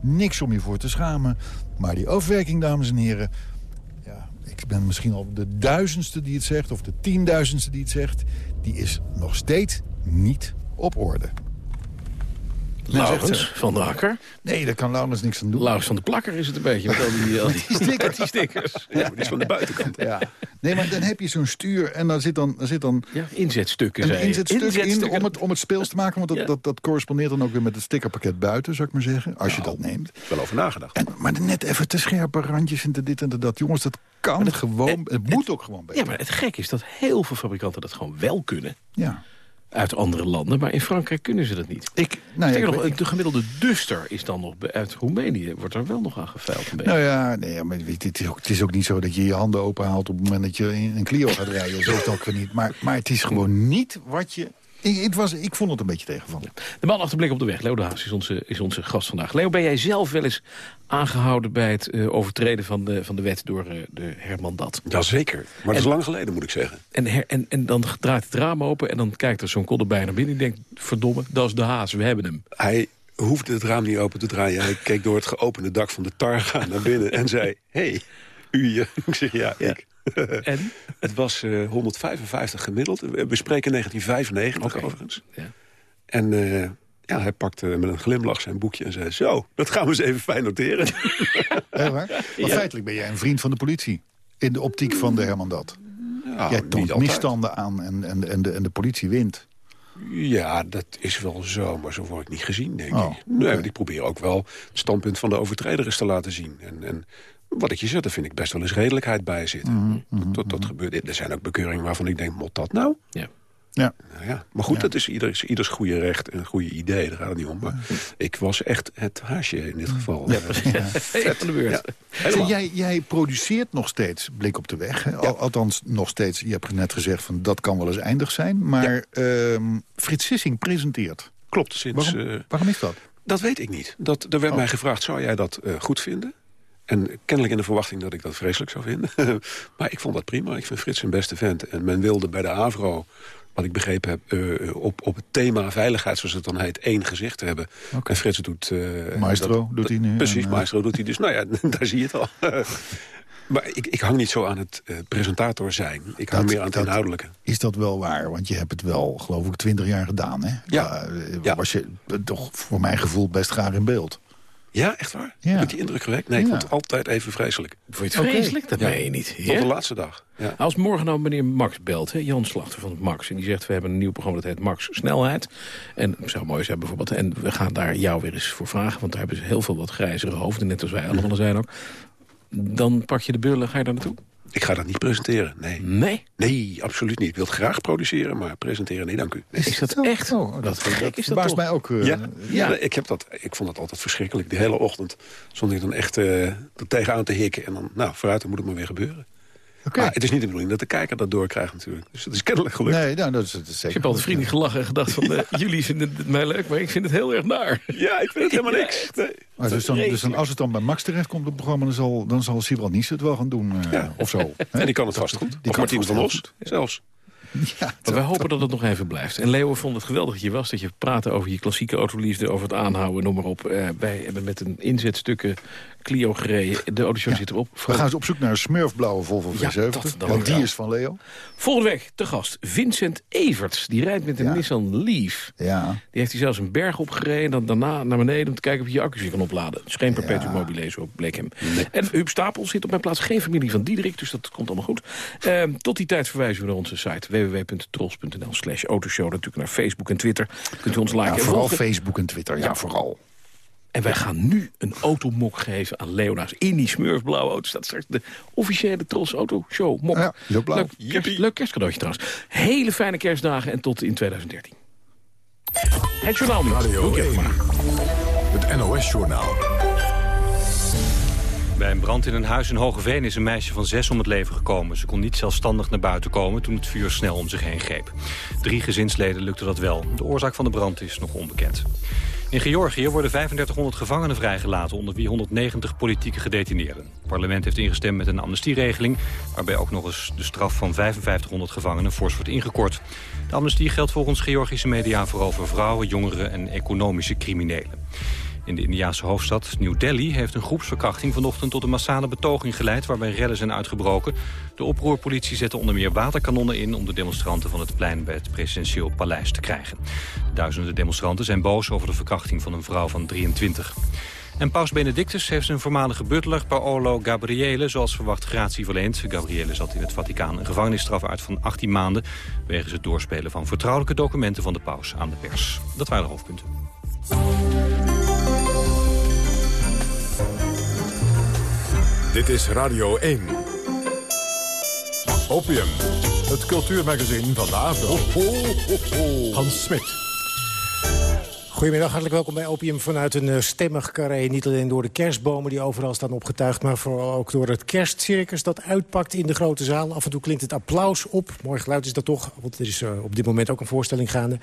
Niks om je voor te schamen. Maar die afwerking, dames en heren... Ja, ik ben misschien al de duizendste die het zegt... of de tienduizendste die het zegt... die is nog steeds niet op orde. Laurens van de Akker. Nee, daar kan Laurens niks aan doen. Laurens van de Plakker is het een beetje. Met al die, al die (laughs) stickers. die stickers. Ja, maar die is van de buitenkant. Ja. Nee, maar dan heb je zo'n stuur en daar zit dan... Daar zit dan ja, inzetstukken, Een inzetstuk in om het, om het speels te maken. Want dat, dat, dat correspondeert dan ook weer met het stickerpakket buiten, zou ik maar zeggen. Als je Nou, dat neemt. Wel over nagedacht. En, maar net even te scherpe randjes en te dit en te dat. Jongens, dat kan gewoon. Het, moet ook gewoon beter. Ja, maar het gek is dat heel veel fabrikanten dat gewoon wel kunnen. Ja. Uit andere landen, maar in Frankrijk kunnen ze dat niet. Ik, nou ja, ik- nog, de gemiddelde duster is dan nog uit Roemenië. Wordt er wel nog aan geveild een beetje. Nou ja, nee, maar het, is ook, het is ook niet zo dat je je handen openhaalt... op het moment dat je in een Clio gaat rijden. Zo is het ook weer niet. Maar, maar het is gewoon niet wat je... Ik, het was, ik vond het een beetje tegenvallen. De man achter blik op de weg, Leo de Haas, is onze, is onze gast vandaag. Leo, ben jij zelf wel eens aangehouden bij het eh, overtreden van de, van de wet door eh, de Herman Dat? Jazeker. Maar dat is lang geleden, moet ik zeggen. En, her- en, en dan draait het raam open en dan kijkt er zo'n koddebij naar binnen... en denkt, verdomme, dat is de Haas, we hebben hem. Hij hoefde het raam niet open te draaien. Hij keek door het geopende dak van de Targa naar binnen en zei... hey, u hier? (laughs) Ik zeg, ja, ik. (laughs) En? Het was eh, 155 gemiddeld. We spreken 1995 Oké. overigens. Ja. En eh, ja, hij pakte met een glimlach zijn boekje en zei... zo, dat gaan we eens even fijn noteren. (laughs) Waar? Maar feitelijk ben jij een vriend van de politie. In de optiek van de Herman Dat. Ja, jij toont misstanden aan en, en, en, de, en de politie wint. Ja, dat is wel zo, maar zo word ik niet gezien, denk Oh, ik. Nee, want ik probeer ook wel het standpunt van de overtreder eens te laten zien. En, en wat ik je zeg, daar vind ik best wel eens redelijkheid bij zitten. Mhm, dat, dat gebeurt. Er zijn ook bekeuringen waarvan ik denk, mot dat nou? Ja. Ja. Nou ja, maar goed, dat is ieders, ieders goede recht en goede idee, daar gaat het niet om. Maar ik was echt het haasje in dit geval. Ja, Vet van de beurt. Ja, helemaal. jij, jij produceert nog steeds Blik op de Weg. Hè? Althans, nog steeds. Je hebt net gezegd van dat kan wel eens eindig zijn. Maar ehm, Frits Sissing presenteert. Klopt, sinds... Waarom, eh, waarom is dat? Dat weet ik niet. Dat, er werd Oh. mij gevraagd, zou jij dat eh, goed vinden? En kennelijk in de verwachting dat ik dat vreselijk zou vinden. (laughs) maar ik vond dat prima. Ik vind Frits een beste vent. En men wilde bij de AVRO, wat ik begrepen heb... eh, op, op het thema veiligheid, zoals het dan heet, één gezicht hebben. En Frits doet... eh, Maestro doet hij nu, Precies, en, eh, Maestro doet hij. Dus nou ja, (laughs) daar zie je het al. (laughs) maar ik, ik hang niet zo aan het presentator zijn. Ik hang Dat- meer aan het dat- inhoudelijke. Is dat wel waar? Want je hebt het wel, geloof ik, twintig jaar gedaan. Hè? Ja. Ja. Was je toch voor mijn gevoel best graag in beeld. Ja, echt waar? Ja. Heb ik die indruk gewekt? Nee, ik Ja. vond het altijd even vreselijk. Vond je het vreselijk? Dat Ja. meen je niet. Tot de laatste dag. Ja. Als morgen nou meneer Max belt, hè, Jan Slachter van Max... en die zegt, we hebben een nieuw programma dat heet Max Snelheid. En het zou mooi zijn bijvoorbeeld. En we gaan daar jou weer eens voor vragen... want daar hebben ze heel veel wat grijzere hoofden, net als wij allemaal zijn ook. Dan pak je de bullen, ga je daar naartoe? Ik ga dat niet presenteren, nee. Nee. Nee, absoluut niet. Ik wil het graag produceren, maar presenteren, nee, dank u. Nee. Is dat echt? Oh, dat, gek dat is dat verbaast mij ook. eh, Ja, ja. ja. ik, heb dat, ik vond dat altijd verschrikkelijk. De hele ochtend stond ik dan echt eh er tegenaan te hikken. En dan, nou, vooruit, dan moet het maar weer gebeuren. Oké. Maar het is niet de bedoeling dat de kijker dat doorkrijgt natuurlijk. Dus dat is kennelijk gelukt. Nee, nou, dat is, dat is zeker. Ik heb altijd vriendelijk gelachen en gedacht van... (laughs) eh, jullie vinden het mij leuk, maar ik vind het heel erg naar. Ja, ik vind het helemaal niks. Nee. Maar dus, dan, dus dan, als het dan bij Max terechtkomt, het programma, dan zal, dan zal Sibral Nies het wel gaan doen. eh, Ja. Of zo. hè? En die kan het vast goed. Die of het van vast Os, heel zelfs. Ja, maar wij hopen dat het nog even blijft. En Leo vond het geweldig dat je was. Dat je praatte over je klassieke autoliefde, over het aanhouden, noem maar op. Uh, wij hebben met een inzetstukken Clio gereden. De autoshow zit erop. We gaan eens op zoek naar een smurfblauwe Volvo V70. Ja, want die is van Leo. Volgende week te gast Vincent Everts. Die rijdt met een Nissan Leaf. Ja. Die heeft hij zelfs een berg opgereden. Dan daarna naar beneden om te kijken of je je accu's weer kan opladen. Dus geen perpetuum mobile, zo bleek hem. En Huub Stapel zit op mijn plaats. Geen familie van Diederik, dus dat komt allemaal goed. Uh, tot die tijd verwijzen we naar onze site www.tros.nl slash autoshow. Natuurlijk naar Facebook en Twitter. Kunt u ons liken. Ja, vooral Facebook en Twitter. Ja, vooral. En wij gaan nu een automok geven aan Leona's in die smurfblauwe auto. Staat straks de officiële Tros Auto Show mok. Ja, leuk, kerst, leuk kerstcadeautje trouwens. Hele fijne kerstdagen en tot in 2013. Het journaal nu. Radio 1. Het NOS-journaal. Bij een brand in een huis in Hogeveen is een meisje van zes om het leven gekomen. Ze kon niet zelfstandig naar buiten komen toen het vuur snel om zich heen greep. Drie gezinsleden lukte dat wel. De oorzaak van de brand is nog onbekend. In Georgië worden 3500 gevangenen vrijgelaten... onder wie 190 politieke gedetineerden. Het parlement heeft ingestemd met een amnestieregeling... waarbij ook nog eens de straf van 5500 gevangenen fors wordt ingekort. De amnestie geldt volgens Georgische media vooral voor vrouwen, jongeren en economische criminelen. In de Indiaanse hoofdstad New Delhi heeft een groepsverkrachting vanochtend tot een massale betoging geleid waarbij redden zijn uitgebroken. De oproerpolitie zette onder meer waterkanonnen in om de demonstranten van het plein bij het presidentieel paleis te krijgen. Duizenden demonstranten zijn boos over de verkrachting van een vrouw van 23. En paus Benedictus heeft zijn voormalige butler Paolo Gabriele zoals verwacht gratie verleend. Gabriele zat in het Vaticaan een gevangenisstraf uit van 18 maanden... wegens het doorspelen van vertrouwelijke documenten van de paus aan de pers. Dat waren de hoofdpunten. Dit is Radio 1. Opium, het cultuurmagazin van de avond. Hans Smit. Goedemiddag, hartelijk welkom bij Opium vanuit een uh, stemmig carré. Niet alleen door de kerstbomen die overal staan opgetuigd... maar vooral ook door het kerstcircus dat uitpakt in de grote zaal. Af en toe klinkt het applaus op. Mooi geluid is dat toch, want er is uh, op dit moment ook een voorstelling gaande.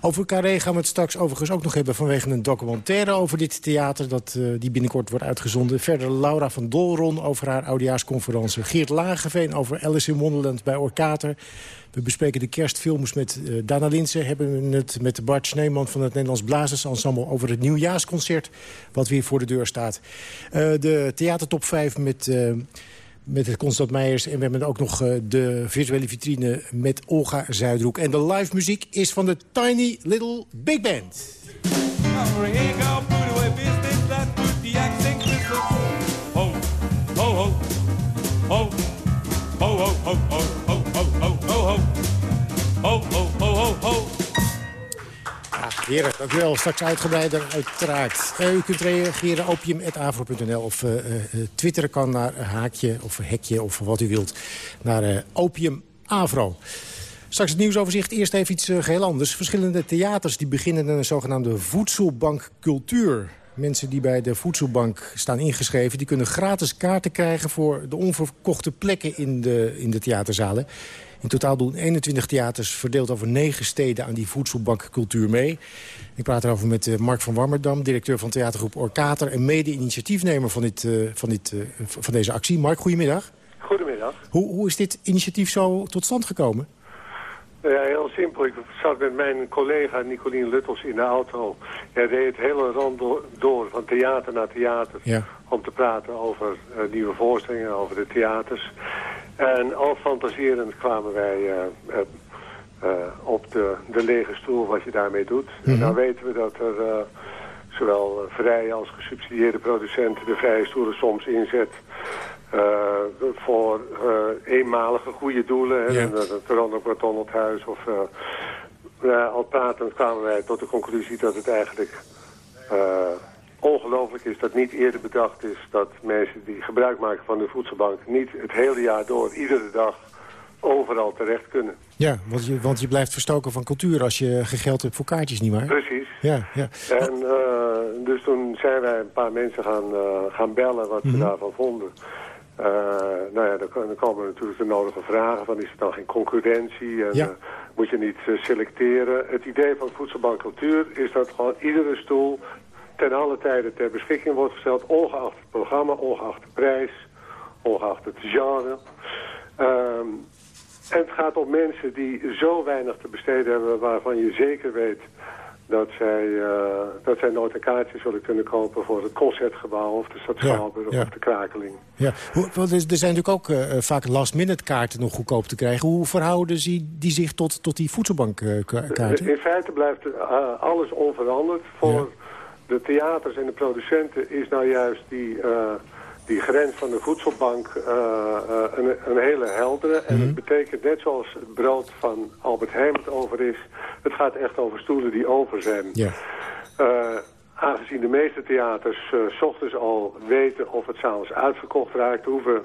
Over carré gaan we het straks overigens ook nog hebben... vanwege een documentaire over dit theater dat uh, die binnenkort wordt uitgezonden. Verder Laura van Dolron over haar oudejaarsconferentie. Geert Lageveen over Alice in Wonderland bij Orkater... We bespreken de kerstfilms met uh, Dana Linse. Hebben het met Bart Sneeman van het Nederlands Blazersensemble... over het nieuwjaarsconcert wat weer voor de deur staat. Uh, de theatertop 5 met... Uh, met het Constant Meijers. En we hebben ook nog de virtuele vitrine met Olga Zuidroek. En de live muziek is van de Tiny Little Big Band. Heren, dank u wel. Straks uitgebreider uiteraard. Uh, u kunt reageren opium.avro.nl of uh, twitteren kan naar haakje of hekje of wat u wilt naar opiumavro. Straks het nieuwsoverzicht. Eerst even iets geheel anders. Verschillende theaters die beginnen een zogenaamde voedselbank cultuur. Mensen die bij de voedselbank staan ingeschreven... die kunnen gratis kaarten krijgen voor de onverkochte plekken in de, in de theaterzalen. In totaal doen 21 theaters verdeeld over negen steden aan die voedselbankcultuur mee. Ik praat erover met uh, Mark van Warmerdam, directeur van theatergroep Orkater... en mede-initiatiefnemer van, dit, uh, van, dit, uh, van deze actie. Mark, goedemiddag. Goedemiddag. Hoe, hoe is dit initiatief zo tot stand gekomen? Ja, heel simpel. Ik zat met mijn collega Nicolien Luttels in de auto. Hij deed het hele rond door, van theater naar theater... Ja. Om te praten over nieuwe voorstellingen, over de theaters. En al fantaserend kwamen wij uh, uh, op de, de lege stoel wat je daarmee doet. Mm -hmm. En dan weten we dat er zowel vrije als gesubsidieerde producenten de vrije stoelen soms inzet... voor eenmalige goede doelen. Ja. Het Ronald McDonald Huis of... al pratend kwamen wij tot de conclusie dat het eigenlijk ongelooflijk is dat niet eerder bedacht is dat mensen die gebruik maken van de voedselbank niet het hele jaar door, iedere dag, overal terecht kunnen. Ja, want je, want je blijft verstoken van cultuur als je geen geld hebt voor kaartjes, nietwaar? Precies. Ja, ja. En uh, dus toen zijn wij een paar mensen gaan, uh, gaan bellen wat mm -hmm. ze daarvan vonden. Uh, nou ja, dan, dan, komen natuurlijk de nodige vragen van is er dan geen concurrentie en ja. moet je niet selecteren. Het idee van voedselbank cultuur is dat gewoon iedere stoel ten alle tijden ter beschikking wordt gesteld, ongeacht het programma, ongeacht de prijs, ongeacht het genre. Um, en het gaat om mensen die zo weinig te besteden hebben... waarvan je zeker weet dat zij, uh, dat zij nooit een kaartje zullen kunnen kopen... voor het Concertgebouw of de Stad Schouwburg of de Krakeling. Ja, want er zijn natuurlijk ook uh, vaak last-minute kaarten nog goedkoop te krijgen. Hoe verhouden die, die zich tot, tot die voedselbankkaarten? In feite blijft alles onveranderd. Voor de theaters en de producenten is nou juist die die grens van de voedselbank uh, uh, een, een, hele heldere. En het mhm. betekent net zoals het brood van Albert Heijn het over is... het gaat echt over stoelen die over zijn. Ja. Aangezien de meeste theaters s ochtends al weten of het s'avonds uitverkocht raakt... hoeven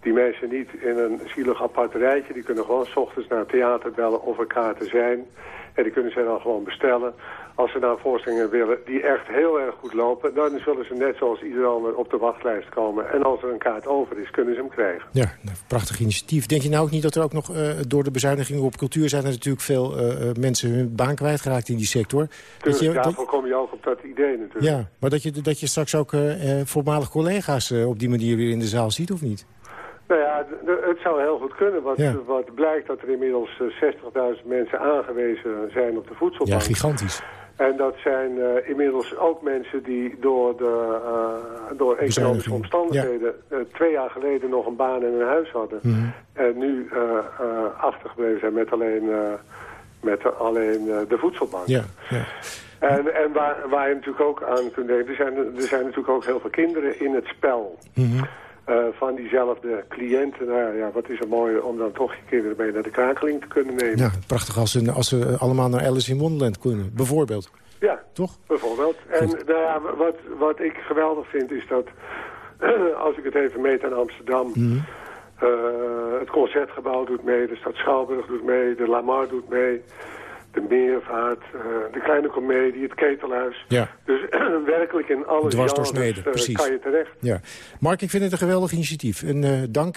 die mensen niet in een zielig apart rijtje. Die kunnen gewoon s ochtends naar het theater bellen of er kaarten zijn. En die kunnen ze dan gewoon bestellen als ze nou voorstellingen willen die echt heel erg goed lopen... dan zullen ze net zoals ieder ander op de wachtlijst komen. En als er een kaart over is, kunnen ze hem krijgen. Ja, een prachtig initiatief. Denk je nou ook niet dat er ook nog uh, door de bezuinigingen op cultuur... zijn er natuurlijk veel uh, mensen hun baan kwijtgeraakt in die sector? Dat je, daarvoor kom je ook op dat idee natuurlijk. Ja, maar dat je, dat je straks ook uh, voormalig collega's op die manier weer in de zaal ziet, of niet? Nou ja, het zou heel goed kunnen. Wat, wat blijkt dat er inmiddels 60.000 mensen aangewezen zijn op de voedselbank. Ja, gigantisch. En dat zijn uh, inmiddels ook mensen die door, de, uh, door economische omstandigheden... Ja. Uh, twee jaar geleden nog een baan en een huis hadden. Mm -hmm. En nu achtergebleven zijn met alleen, met alleen de voedselbank. Ja, ja. En, en waar, waar je natuurlijk ook aan kunt denken... Er zijn, er zijn natuurlijk ook heel veel kinderen in het spel... Mm -hmm. Uh, van diezelfde cliënten. Nou ja, wat is er mooi om dan toch je kinderen mee naar de krakeling te kunnen nemen. Ja, prachtig als ze, als ze allemaal naar Alice in Wonderland kunnen, bijvoorbeeld. Ja, toch? Bijvoorbeeld. En nou wat, wat ik geweldig vind is dat, (clears throat) als ik het even meet aan Amsterdam... Mm -hmm. uh, het Concertgebouw doet mee, de stad Schouwburg doet mee, de Lamar doet mee de meervaart, uh, de kleine komedie, het ketelhuis. Ja. Dus (clears throat) werkelijk in alle genres uh, kan je terecht. Ja. Mark, ik vind het een geweldig initiatief. En uh, dank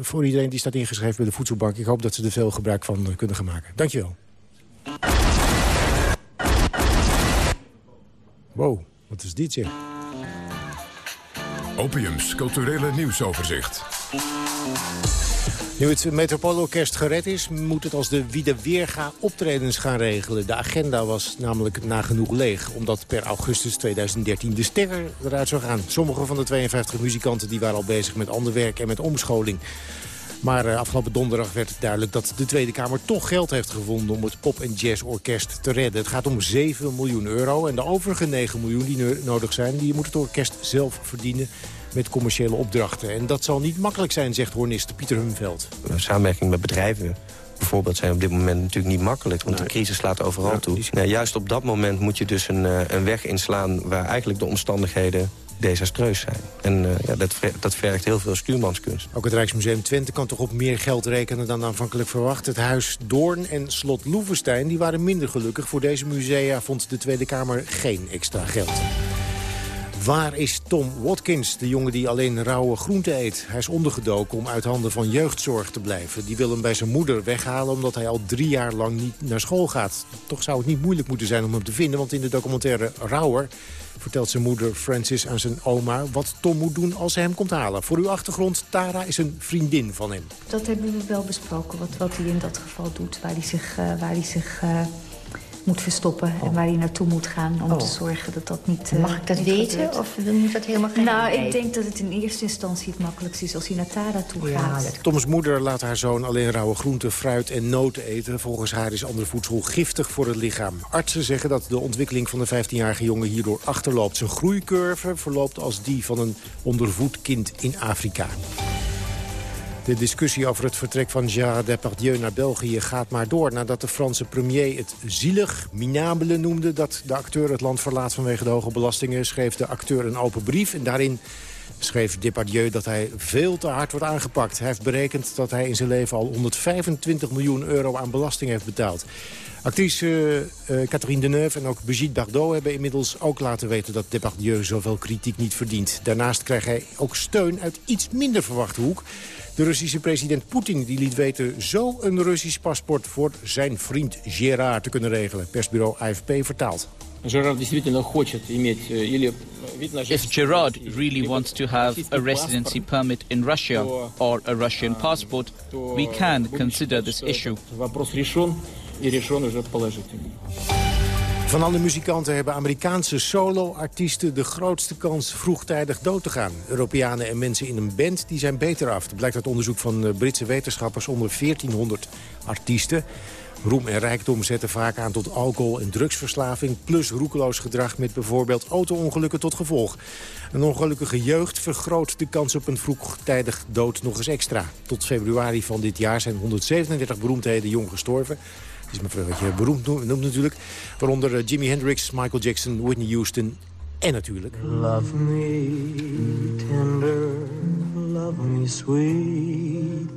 voor iedereen die staat ingeschreven bij de Voedselbank. Ik hoop dat ze er veel gebruik van kunnen gaan maken. Dankjewel. Wow, wat is dit zeg? Opiums culturele nieuwsoverzicht. Nu het Metropoolorkest gered is, moet het als de Wiede Weerga optredens gaan regelen. De agenda was namelijk nagenoeg leeg, omdat per augustus 2013 de stekker eruit zou gaan. Sommige van de 52 muzikanten die waren al bezig met ander werk en met omscholing. Maar uh, afgelopen donderdag werd duidelijk dat de Tweede Kamer toch geld heeft gevonden om het pop- en jazzorkest te redden. Het gaat om 7 miljoen euro en de overige 9 miljoen die nodig zijn, die moet het orkest zelf verdienen met commerciële opdrachten. En dat zal niet makkelijk zijn, zegt hornist Pieter Humveld. Samenwerking met bedrijven bijvoorbeeld zijn op dit moment natuurlijk niet makkelijk. Want de crisis slaat overal toe. Nee, juist op dat moment moet je dus een, eh, een weg inslaan... waar eigenlijk de omstandigheden desastreus zijn. En uh, ja, dat, dat vergt heel veel stuurmanskunst. Ook het Rijksmuseum Twente kan toch op meer geld rekenen dan aanvankelijk verwacht. Het huis Doorn en slot Loevestein die waren minder gelukkig. Voor deze musea vond de Tweede Kamer geen extra geld. Waar is Tom Watkins, de jongen die alleen rauwe groenten eet? Hij is ondergedoken om uit handen van jeugdzorg te blijven. Die wil hem bij zijn moeder weghalen omdat hij al drie jaar lang niet naar school gaat. Toch zou het niet moeilijk moeten zijn om hem te vinden... want in de documentaire Rauwer vertelt zijn moeder Francis aan zijn oma... wat Tom moet doen als ze hem komt halen. Voor uw achtergrond, Tara is een vriendin van hem. Dat hebben we wel besproken, wat, wat hij in dat geval doet. Waar hij zich... Uh, waar zich uh moet verstoppen en oh. waar hij naartoe moet gaan om te oh. zorgen dat dat niet Mag ik dat weten of moet dat helemaal geen Nou, ik denk dat het in eerste instantie het makkelijkst is als hij naar Tara toe gaat. Toms moeder laat haar zoon alleen rauwe groenten, fruit en noten eten. Volgens haar is andere voedsel giftig voor het lichaam. Artsen zeggen dat de ontwikkeling van de 15-jarige jongen hierdoor achterloopt. Zijn groeicurve verloopt als die van een ondervoed kind in Afrika. De discussie over het vertrek van Gérard Depardieu naar België gaat maar door... nadat de Franse premier het zielig, minabele noemde... dat de acteur het land verlaat vanwege de hoge belastingen... schreef de acteur een open brief en daarin schreef Depardieu dat hij veel te hard wordt aangepakt. Hij heeft berekend dat hij in zijn leven al 125 miljoen euro aan belasting heeft betaald. Actrice uh, Catherine Deneuve en ook Brigitte Bardot hebben inmiddels ook laten weten dat Depardieu zoveel kritiek niet verdient. Daarnaast krijgt hij ook steun uit iets minder verwachte hoek. De Russische president Poetin die liet weten zo een Russisch paspoort voor zijn vriend Gerard te kunnen regelen. Persbureau AFP vertaalt. If Gerard really wants to have a residency permit in Russia or a Russian passport, we can consider this issue. Van alle muzikanten hebben Amerikaanse solo-artiesten de grootste kans vroegtijdig dood te gaan. Europeanen en mensen in een band die zijn beter af. Dat blijkt uit onderzoek van eh, Britse wetenschappers onder 1400 artiesten. Roem en rijkdom zetten vaak aan tot alcohol- en drugsverslaving... plus roekeloos gedrag met bijvoorbeeld auto-ongelukken tot gevolg. Een ongelukkige jeugd vergroot de kans op een vroegtijdig dood nog eens extra. Tot februari van dit jaar zijn 137 beroemdheden jong gestorven. Het is mevrouw wat je beroemd noemt natuurlijk. Waaronder eh, Jimi Hendrix, Michael Jackson, Whitney Houston en natuurlijk... Love me tender, love me sweet,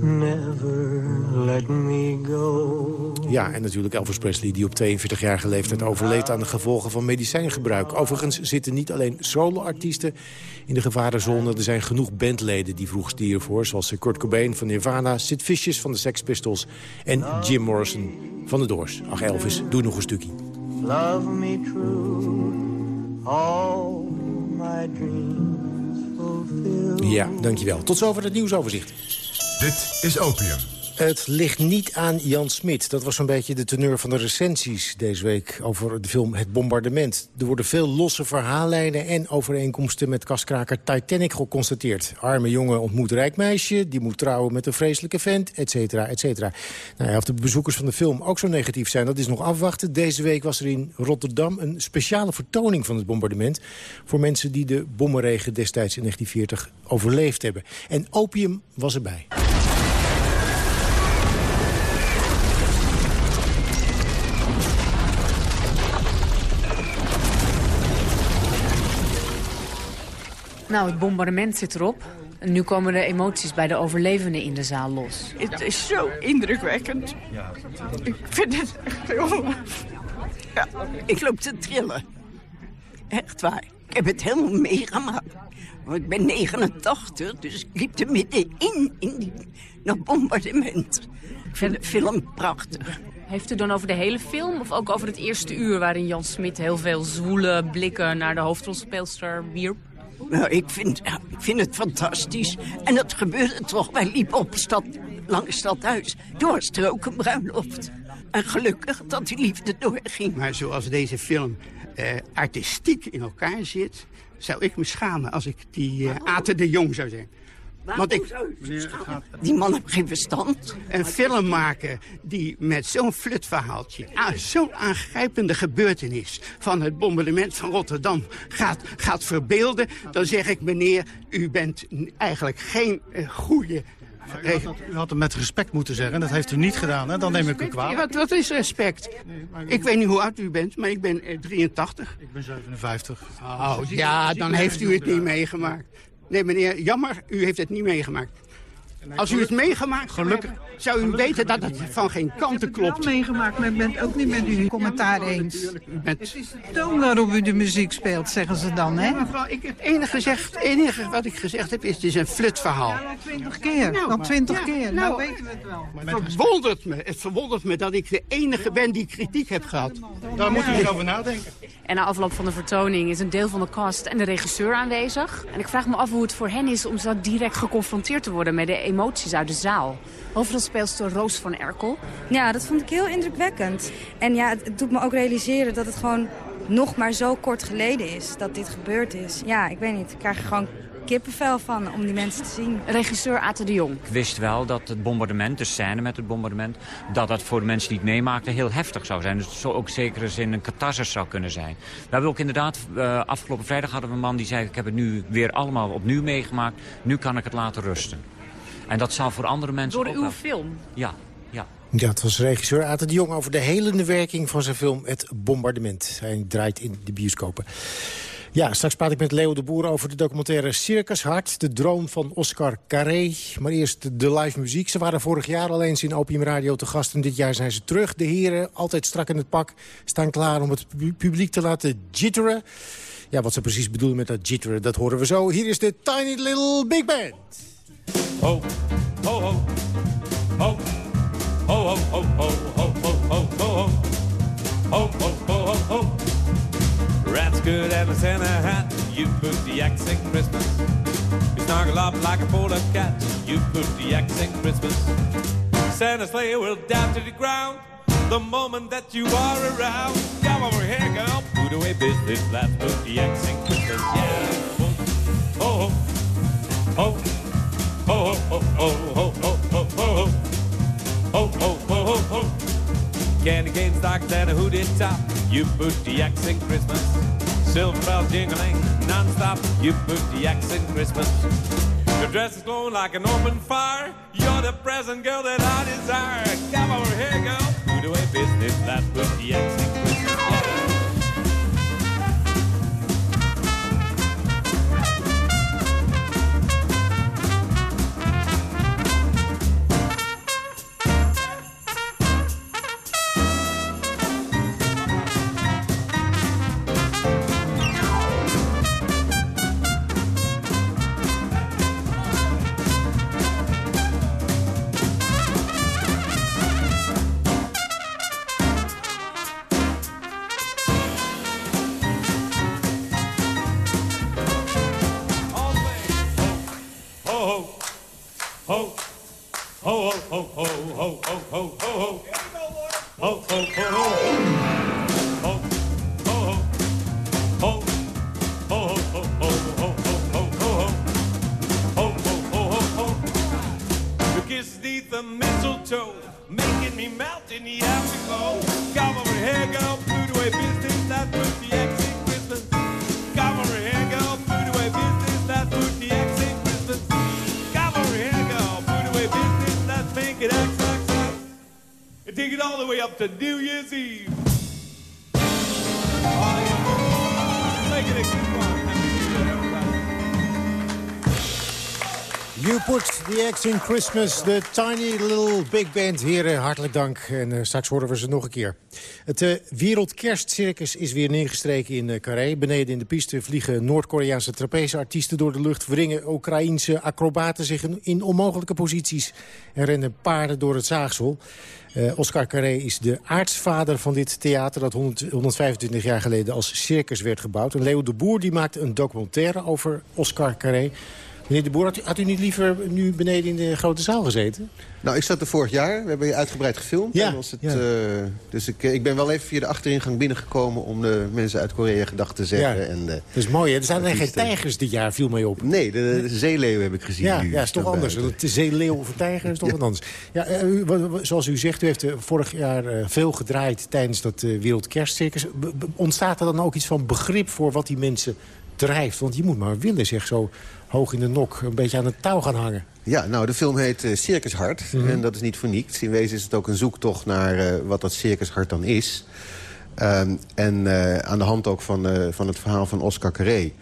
never let me go. Ja, en natuurlijk Elvis Presley, die op 42-jarige leeftijd overleed aan de gevolgen van medicijngebruik. Overigens zitten niet alleen solo-artiesten in de gevarenzone. Er zijn genoeg bandleden die vroeg stierven voor. Zoals Kurt Cobain van Nirvana, Sid Vicious van de Sex Pistols... en Jim Morrison van de Doors. Ach, Elvis, doe nog een stukje. Love me true, all my dreams fulfill. Ja, dankjewel. Tot zover het nieuwsoverzicht. Dit is Opium. Het ligt niet aan Jan Smit. Dat was zo'n beetje de teneur van de recensies deze week over de film Het Bombardement. Er worden veel losse verhaallijnen en overeenkomsten met kaskraker Titanic geconstateerd. Arme jongen ontmoet rijk meisje, die moet trouwen met een vreselijke vent, et cetera, et cetera. Nou ja, of de bezoekers van de film ook zo negatief zijn, dat is nog afwachten. Deze week was er in Rotterdam een speciale vertoning van het bombardement... voor mensen die de bommenregen destijds in 1940 overleefd hebben. En opium was erbij. Nou, het bombardement zit erop. En nu komen de emoties bij de overlevenden in de zaal los. Het is zo indrukwekkend. Ik vind het echt heel... Ja, ik loop te trillen. Echt waar. Ik heb het helemaal meegemaakt. Want ik ben 89, dus ik liep er middenin in die, dat bombardement. Ik vind de film prachtig. Heeft u dan over de hele film of ook over het eerste uur... waarin Jan Smit heel veel zwoele blikken naar de hoofdrolspeelster wierp? Nou, ik vind, ik vind het fantastisch. En dat gebeurde toch. Wij liepen op stad, langs stadhuis. Door stroken bruiloft. En gelukkig dat die liefde doorging. Maar zoals deze film eh, artistiek in elkaar zit... zou ik me schamen als ik die eh Aten de Jong zou zijn. Want ik, Die man heeft geen verstand. een film maken die met zo'n flutverhaaltje... zo'n aangrijpende gebeurtenis van het bombardement van Rotterdam gaat, gaat verbeelden... dan zeg ik, meneer, u bent eigenlijk geen eh, goede... U had hem met respect moeten zeggen. Dat heeft u niet gedaan, hè? Dan neem ik u kwalijk. Wat, wat is respect? Ik weet niet hoe oud u bent, maar ik ben eh, 83. Ik ben 57. Oh, ja, dan heeft u het niet meegemaakt. Nee, meneer, jammer, u heeft het niet meegemaakt. Als u het meegemaakt Gelukkig. zou hebben, zou u weten dat het van geen kanten klopt. Ik heb het wel meegemaakt, maar ik ben het ook niet met uw commentaar eens. Het is de toon waarop u de muziek speelt, zeggen ze dan, hè? Ja, mevrouw, ik heb het enige, gezegd, enige wat ik gezegd heb is, het is een flutverhaal. Al twintig keer, Nou, al twintig ja, keer. nou, Nou weten we het wel. Het verwondert me, het verwondert me dat ik de enige ben die kritiek heb gehad. Daar moet u eens over nadenken. En na afloop van de vertoning is een deel van de cast en de regisseur aanwezig. En ik vraag me af hoe het voor hen is om zo direct geconfronteerd te worden met de emoties uit de zaal. Hoofdrolspeelster Roos van Erkel. Ja, dat vond ik heel indrukwekkend. En ja, het, het doet me ook realiseren dat het gewoon nog maar zo kort geleden is dat dit gebeurd is. Ja, ik weet niet. Ik krijg er gewoon kippenvel van om die mensen te zien. Regisseur Ate de Jong. Ik wist wel dat het bombardement, de scène met het bombardement... dat dat voor de mensen die het meemaakten heel heftig zou zijn. Dus het zou ook zekere zin een catharsis zou kunnen zijn. We hebben ook inderdaad, uh, afgelopen vrijdag hadden we een man die zei... ik heb het nu weer allemaal opnieuw meegemaakt, nu kan ik het laten rusten. En dat zal voor andere mensen Door ook uw wel- film? Ja, ja. Ja, het was regisseur Ate de Jong over de helende werking van zijn film Het Bombardement. Hij draait in de bioscopen. Ja, straks praat ik met Leo de Boer over de documentaire Circus Hart. De droom van Oscar Carré. Maar eerst de live muziek. Ze waren vorig jaar al eens in Opium Radio te gast. En dit jaar zijn ze terug. De heren, altijd strak in het pak, staan klaar om het pu- publiek te laten jitteren. Ja, wat ze precies bedoelen met dat jitteren, dat horen we zo. Hier is de Tiny Little Big Band. Ho, ho, ho. Ho, ho, ho, ho, ho, ho, ho, ho, ho, ho. Ho, ho, ho, ho, ho. a Santa hat, you put the X in Christmas. You snuggle up like a polar cat, you put the X in Christmas. Santa's sleigh will down to the ground the moment that you are around. Come over here, girl, put away business, let's put the X in Christmas, yeah. Ho, ho, ho, ho, ho, ho, ho, ho, ho, ho, ho, ho, ho, ho, ho. Candy cane stocks and a hooded top. You put the X in Christmas. Silver bells jingling non-stop. You put the X in Christmas. Your dress is glowing like an open fire. You're the present girl that I desire. Come over here, girl. Put away business. Let's put the X in Christmas. Ho ho ho ho ho the X in Christmas, the tiny little big band. Heren, hartelijk dank. En eh, straks horen we ze nog een keer. Het eh, Wereldkerstcircus is weer neergestreken in uh, Carré. Beneden in de piste vliegen Noord-Koreaanse trapezeartiesten door de lucht. Wringen Oekraïense acrobaten zich in, onmogelijke posities. En rennen paarden door het zaagsel. Oscar Carré is de aartsvader van dit theater... dat 100, 125 jaar geleden als circus werd gebouwd. En Leo de Boer die maakte een documentaire over Oscar Carré... Meneer de Boer, had u, had u niet liever nu beneden in de grote zaal gezeten? Nou, ik zat er vorig jaar. We hebben je uitgebreid gefilmd. Ja, En was het, ja. eh, dus ik, ik ben wel even via de achteringang binnengekomen... om de mensen uit Korea gedag te zeggen. Ja. En, eh, Dat is mooi, hè? Er zijn geen tijgers dit jaar, viel mij op. Nee, de, de zeeleeuw heb ik gezien Ja, nu. ja, is toch anders. Het zeeleeuw of een tijger is toch wat anders. Ja, eh, u, zoals u zegt, u heeft eh, vorig jaar eh, veel gedraaid tijdens dat eh, Wereldkerstcircus. Ontstaat er dan ook iets van begrip voor wat die mensen drijft? Want je moet maar willen, zeg, zo hoog in de nok een beetje aan het touw gaan hangen. Ja, nou, de film heet eh, Circus Hart. Mhm. En dat is niet voor niets. In wezen is het ook een zoektocht naar eh, wat dat Circus Hart dan is. Ehm, en eh, aan de hand ook van, van het verhaal van Oscar Carré.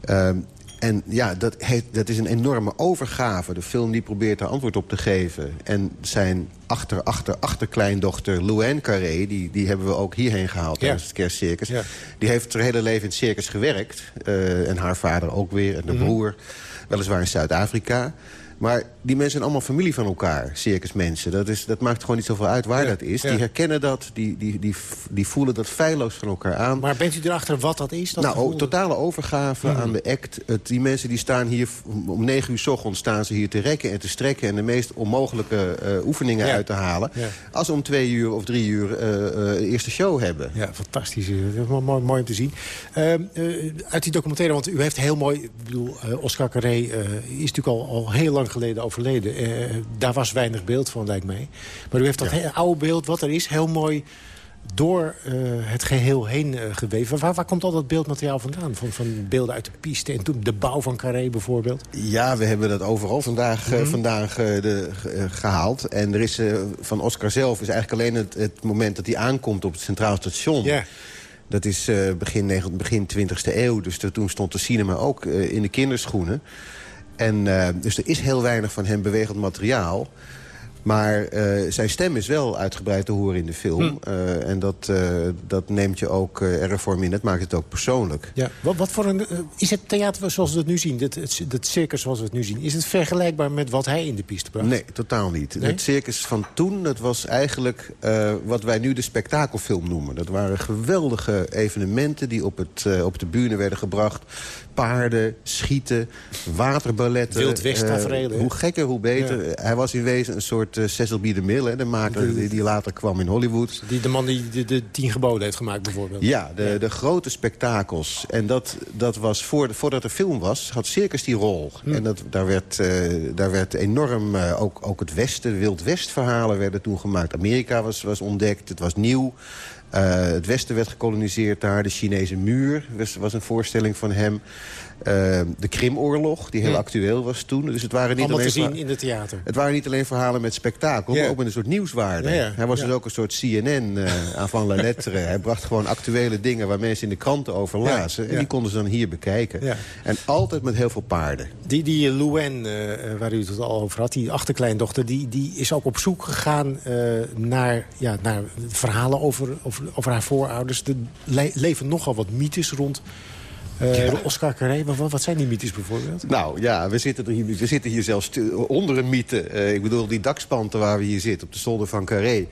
Ehm, en ja, dat, heeft, dat is een enorme overgave. De film die probeert daar antwoord op te geven. En zijn achter, achter, achterkleindochter Louane Carré... Die, die hebben we ook hierheen gehaald tijdens het kerstcircus. Die heeft haar hele leven in het circus gewerkt. eh, en haar vader ook weer, en de Mhm. broer. Weliswaar in Zuid-Afrika. Maar die mensen zijn allemaal familie van elkaar, circusmensen. Dat, is, dat maakt gewoon niet zoveel uit waar dat is. ja. Die herkennen dat, die, die, die, die voelen dat feilloos van elkaar aan. Maar bent u erachter wat dat is? Dat nou, gevoel? totale overgave Mhm. aan de act. Het, die mensen die staan hier, om negen uur s ochtends staan ze hier te rekken en te strekken... en de meest onmogelijke eh, oefeningen Ja. uit te halen. Ja. Als ze om twee uur of drie uur eh, eh, de eerste show hebben. Ja, fantastisch. Dat is mooi, mooi, om te zien. Ehm, eh, uit die documentaire, want u heeft heel mooi... Ik bedoel, eh, Oscar Carré eh, is natuurlijk al, al heel lang geleden Eh, daar was weinig beeld van, lijkt mij. Maar u heeft dat he- oude beeld, wat er is, heel mooi door eh, het geheel heen eh, geweven. Waar, waar komt al dat beeldmateriaal vandaan? Van, van beelden uit de piste en toen de bouw van Carré bijvoorbeeld? Ja, we hebben dat overal vandaag, Mhm. vandaag de, ge- eh, gehaald. En er is van Oscar zelf is eigenlijk alleen het, het moment dat hij aankomt op het Centraal Station. Ja. Dat is begin, begin 20e eeuw. Dus toen stond de cinema ook in de kinderschoenen. En, eh, dus er is heel weinig van hem bewegend materiaal. Maar uh, zijn stem is wel uitgebreid te horen in de film. Hm. Uh, en dat, uh, dat neemt je ook erg voor in. Dat maakt het ook persoonlijk. Ja, wat, wat voor een, is het theater zoals we het nu zien, het, het, het, circus zoals we het nu zien... is het vergelijkbaar met wat hij in de piste bracht? Nee, totaal niet. Nee? Het circus van toen, dat was eigenlijk wat wij nu de spektakelfilm noemen. Dat waren geweldige evenementen die op, het, op de bühne werden gebracht paarden, schieten, waterballetten. Wild West Hoe gekker, hoe beter. Hij was in wezen een soort Cecil B. DeMille, de maker die, die, later kwam in Hollywood. Die, de man die de, de tien geboden heeft gemaakt bijvoorbeeld. Ja, de, de grote spektakels. En dat, dat was, voor, voordat er film was, had Circus die rol. Hm. En dat, daar, werd, uh, daar werd enorm, ook, ook het Westen, Wild West verhalen werden toen gemaakt. Amerika was, was ontdekt, het was nieuw. Uh, het Westen werd gekoloniseerd daar. De Chinese muur was, was een voorstelling van hem. Uh, de Krimoorlog, die heel hmm. actueel was toen. Dus het waren niet Allemaal alleen te zien in het theater. Het waren niet alleen verhalen met spektakel, maar ook met een soort nieuwswaarde. Hij was dus ook een soort CNN uh, van la lettre. Hij bracht gewoon actuele dingen waar mensen in de kranten over lazen. En die konden ze dan hier bekijken. En altijd met heel veel paarden. Die, die Luen, uh, waar u het al over had, die achterkleindochter... die, die is ook op zoek gegaan naar, ja, naar verhalen over, over, over haar voorouders. Er le leven nogal wat mythes rond uh, Oscar Carré, wat, wat, zijn die mythes bijvoorbeeld? Nou ja, we zitten, hier, we zitten hier zelfs onder een mythe. Uh, ik bedoel, die dakspanten waar we hier zitten, op de zolder van Carré...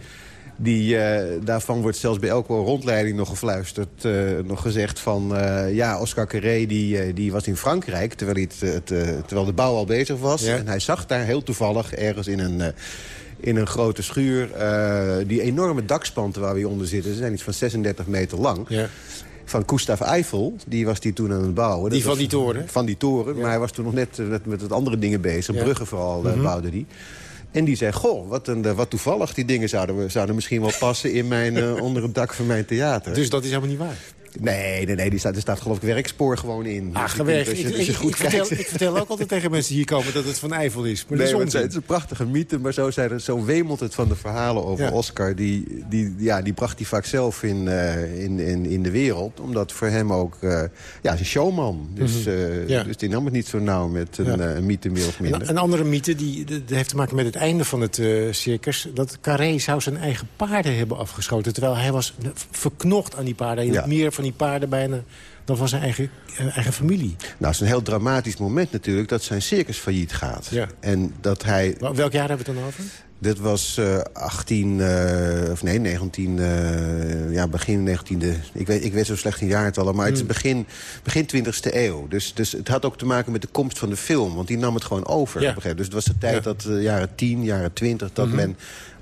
Die, uh, daarvan wordt zelfs bij elke rondleiding nog gefluisterd. Uh, nog gezegd van, uh, ja, Oscar Carré die, die was in Frankrijk... terwijl, het, het terwijl de bouw al bezig was. Ja. En hij zag daar heel toevallig ergens in een in een grote schuur. die enorme dakspanten waar we onder zitten, ze zijn iets van 36 meter lang. Ja van Gustav Eiffel. Die was die toen aan het bouwen. Die van die toren? Van die toren. Maar hij was toen nog net met, met andere dingen bezig. Bruggen vooral mm bouwde die. En die zei, goh, wat, een, wat toevallig. Die dingen zouden, zouden misschien wel passen in mijn, uh, (laughs) onder het dak van mijn theater. Dus dat is helemaal niet waar? Nee, nee, nee die staat, er staat geloof ik werkspoor gewoon in. Ah, dus ik, ik, ik, vertel, ik, vertel, ook altijd tegen mensen die hier komen dat het van Eiffel is. Maar nee, het, is een prachtige mythe, maar zo, zijn er, zo wemelt het van de verhalen over Oscar. Die, die, ja, die bracht hij vaak zelf in, uh, in, in, in de wereld. Omdat voor hem ook, uh, ja, is een showman. Dus, mm -hmm. ja. dus die nam het niet zo nauw met een, ja. een mythe meer of minder. Een, een andere mythe die, die, heeft te maken met het einde van het circus. Dat Carré zou zijn eigen paarden hebben afgeschoten. Terwijl hij was verknocht aan die paarden. Hij had meer van die paarden bijna dan van zijn eigen, uh, eigen familie. Nou, het is een heel dramatisch moment natuurlijk dat zijn circus failliet gaat. Ja. En dat hij... Welk jaar hebben we het dan over? Dit was uh, 18, uh, of nee, 19, uh, ja, begin 19e. Ik weet, ik weet zo slecht een jaartallen, maar het is hmm. begin, begin 20e eeuw. Dus, dus het had ook te maken met de komst van de film, want die nam het gewoon over. Ja. Dus het was de tijd ja. dat de jaren 10, jaren 20, dat mm -hmm. men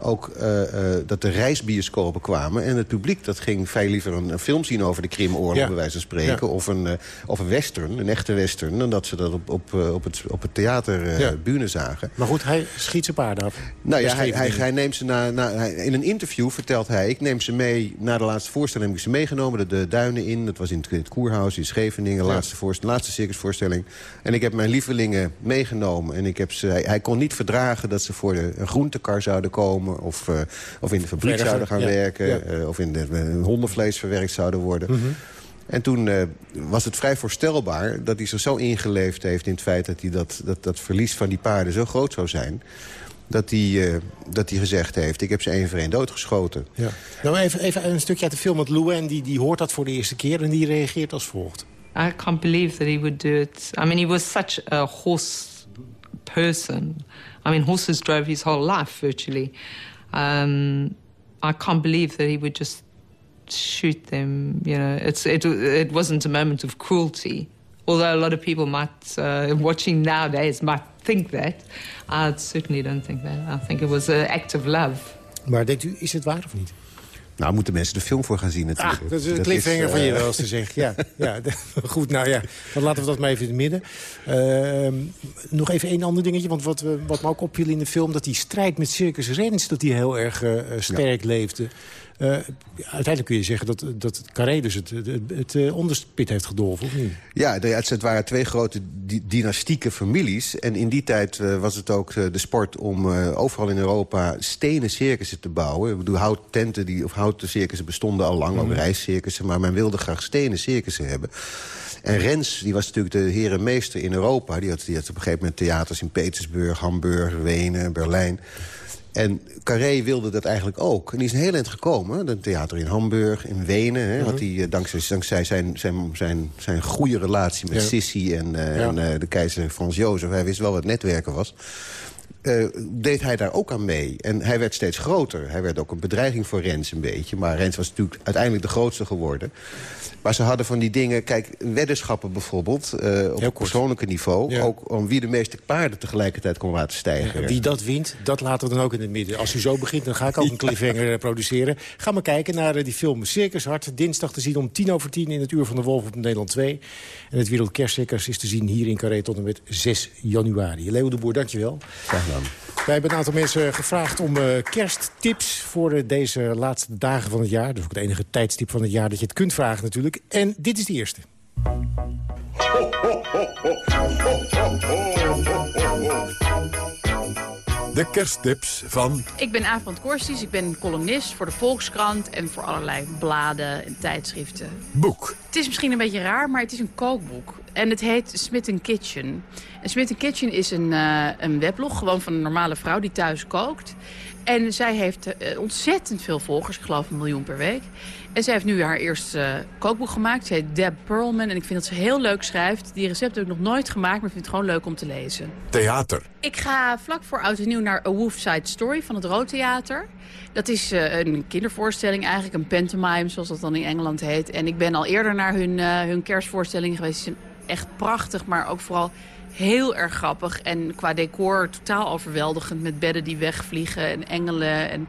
ook uh, uh, dat de reisbioscopen kwamen. En het publiek dat ging veel liever een, een film zien over de Krimoorlog, ja. bij wijze van spreken. Ja. Of, een, uh, of een western, een echte western. Dan dat ze dat op, op, op, het, op het theater ja. bühne zagen. Maar goed, hij schiet zijn paarden af. Nou ja, hij, hij, hij, neemt ze na, na, hij, in een interview vertelt hij... ik neem ze mee, na de laatste voorstelling heb ik ze meegenomen. De, de duinen in, dat was in het, het Koerhuis in Scheveningen. Laatste, voorst, laatste circusvoorstelling. En ik heb mijn lievelingen meegenomen. En ik heb ze, hij, hij kon niet verdragen dat ze voor de, een groentekar zouden komen... of, uh, of in de fabriek Verder, zouden gaan ja. werken... Ja. Uh, of in de uh, hondenvlees verwerkt zouden worden... Mm -hmm. En toen uh, was het vrij voorstelbaar dat hij zich zo ingeleefd heeft... in het feit dat, hij dat, dat dat verlies van die paarden zo groot zou zijn dat hij, uh, dat hij gezegd heeft... ik heb ze één voor één doodgeschoten. Ja. Nou, even, even een stukje uit de film. Want Lou die, die hoort dat voor de eerste keer en die reageert als volgt. I can't believe that he would do it. I mean, he was such a horse person. I mean, horses drove his whole life, virtually. Um, I can't believe that he would just shoot them. You know, it's, it, it wasn't a moment of cruelty. Although a lot of people might, uh, watching nowadays, might think that. I certainly don't think that. I think it was an act of love. Maar denkt u, is het waar of niet? Nou, moeten mensen de film voor gaan zien natuurlijk. Ah, dat is een cliffhanger van je wel eens te zeggen. Ja, (laughs) ja, goed, nou ja, dan laten we dat maar even in het midden. Uh, nog even één ander dingetje, want wat, wat me ook opviel in de film... dat die strijd met Circus Rens, dat die heel erg uh, sterk ja. leefde. Uh, uiteindelijk kun je zeggen dat, dat Carré dus het, het, het uh, onderspit heeft gedolven, of niet? Ja, het waren twee grote dynastieke families. En in die tijd uh, was het ook de sport om overal in Europa stenen circussen te bouwen. Ik bedoel, houttenten die, of houten circussen bestonden al lang, mm. ook reiscircussen. Maar men wilde graag stenen circussen hebben. En Rens, die was natuurlijk de herenmeester in Europa. Die had, die had op een gegeven moment theaters in Petersburg, Hamburg, Wenen, Berlijn. En Carré wilde dat eigenlijk ook. En die is een heel eind gekomen. Een theater in Hamburg, in Wenen. Hè, Mhm. had hij, dankzij, dankzij zijn, zijn, zijn, zijn goede relatie met Ja. Sissi en, eh, Ja. en eh, de keizer Frans Jozef. Hij wist wel wat netwerken was. eh, deed hij daar ook aan mee. En hij werd steeds groter. Hij werd ook een bedreiging voor Rens een beetje. Maar Rens was natuurlijk uiteindelijk de grootste geworden. Maar ze hadden van die dingen... Kijk, weddenschappen bijvoorbeeld, eh, op het persoonlijke niveau... ook om wie de meeste paarden tegelijkertijd kon laten stijgen. Ja, wie dat wint, dat laten we dan ook in het midden. Als u zo begint, dan ga ik ook (laughs) een cliffhanger eh, produceren. Ga maar kijken naar eh, die film Circus Hart. Dinsdag te zien om tien over tien in het Uur van de Wolf op Nederland 2. En het Wereld Kerstcircus is te zien hier in Carré tot en met 6 januari. Leo de Boer, dankjewel. Graag gedaan. Wij hebben een aantal mensen gevraagd om eh, kersttips voor deze laatste dagen van het jaar. Dus ook het enige tijdstip van het jaar dat je het kunt vragen natuurlijk. En dit is de eerste. De kersttips van... Ik ben Aafbrand Korsties, ik ben columnist voor de Volkskrant... en voor allerlei bladen en tijdschriften. Boek. Het is misschien een beetje raar, maar het is een kookboek. En het heet Smith Kitchen. En Smith Kitchen is een, eh, een weblog, gewoon van een normale vrouw die thuis kookt. En zij heeft eh, ontzettend veel volgers, ik geloof een miljoen per week. En zij heeft nu haar eerste eh, kookboek gemaakt. Ze heet Deb Perlman en ik vind dat ze heel leuk schrijft. Die recepten heb ik nog nooit gemaakt, maar ik vind het gewoon leuk om te lezen. Theater. Ik ga vlak voor Oud en Nieuw naar A Wolf Side Story van het Rood Theater. Dat is eh, een kindervoorstelling eigenlijk, een pantomime zoals dat dan in Engeland heet. En ik ben al eerder naar hun, eh, hun kerstvoorstelling geweest. Die zijn echt prachtig, maar ook vooral heel erg grappig. En qua decor totaal overweldigend met bedden die wegvliegen en engelen en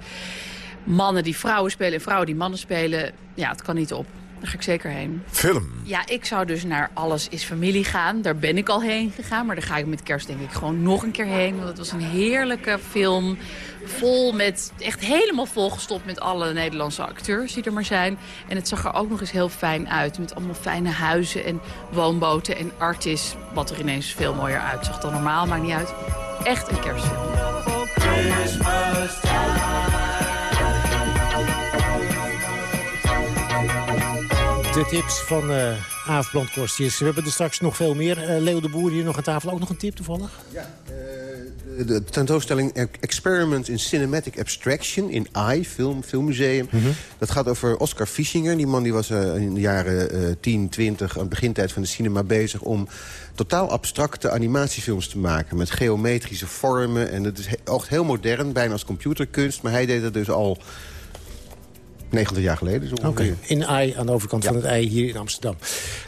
mannen die vrouwen spelen en vrouwen die mannen spelen. Ja, het kan niet op. Daar ga ik zeker heen. Film. Ja, ik zou dus naar Alles is Familie gaan. Daar ben ik al heen gegaan. Maar daar ga ik met kerst denk ik gewoon nog een keer heen. Want het was een heerlijke film. Vol met, echt helemaal volgestopt met alle Nederlandse acteurs die er maar zijn. En het zag er ook nog eens heel fijn uit. Met allemaal fijne huizen en woonboten en artis. Wat er ineens veel mooier uitzag dan normaal. Maakt niet uit. Echt een kerstfilm. De tips van uh, Aaf Brandkorstjes. We hebben er straks nog veel meer. Uh, Leo de Boer hier nog aan tafel. Ook nog een tip toevallig? Ja, de, de tentoonstelling Experiment in Cinematic Abstraction in AI, film, filmmuseum. Mhm. Dat gaat over Oscar Fischinger. Die man die was uh, in de jaren uh, 10, 20, aan het begintijd van de cinema bezig... om totaal abstracte animatiefilms te maken met geometrische vormen. En het is he heel modern, bijna als computerkunst. Maar hij deed dat dus al 90 jaar geleden. Oké, okay. in AI, aan de overkant ja. van het ei hier in Amsterdam.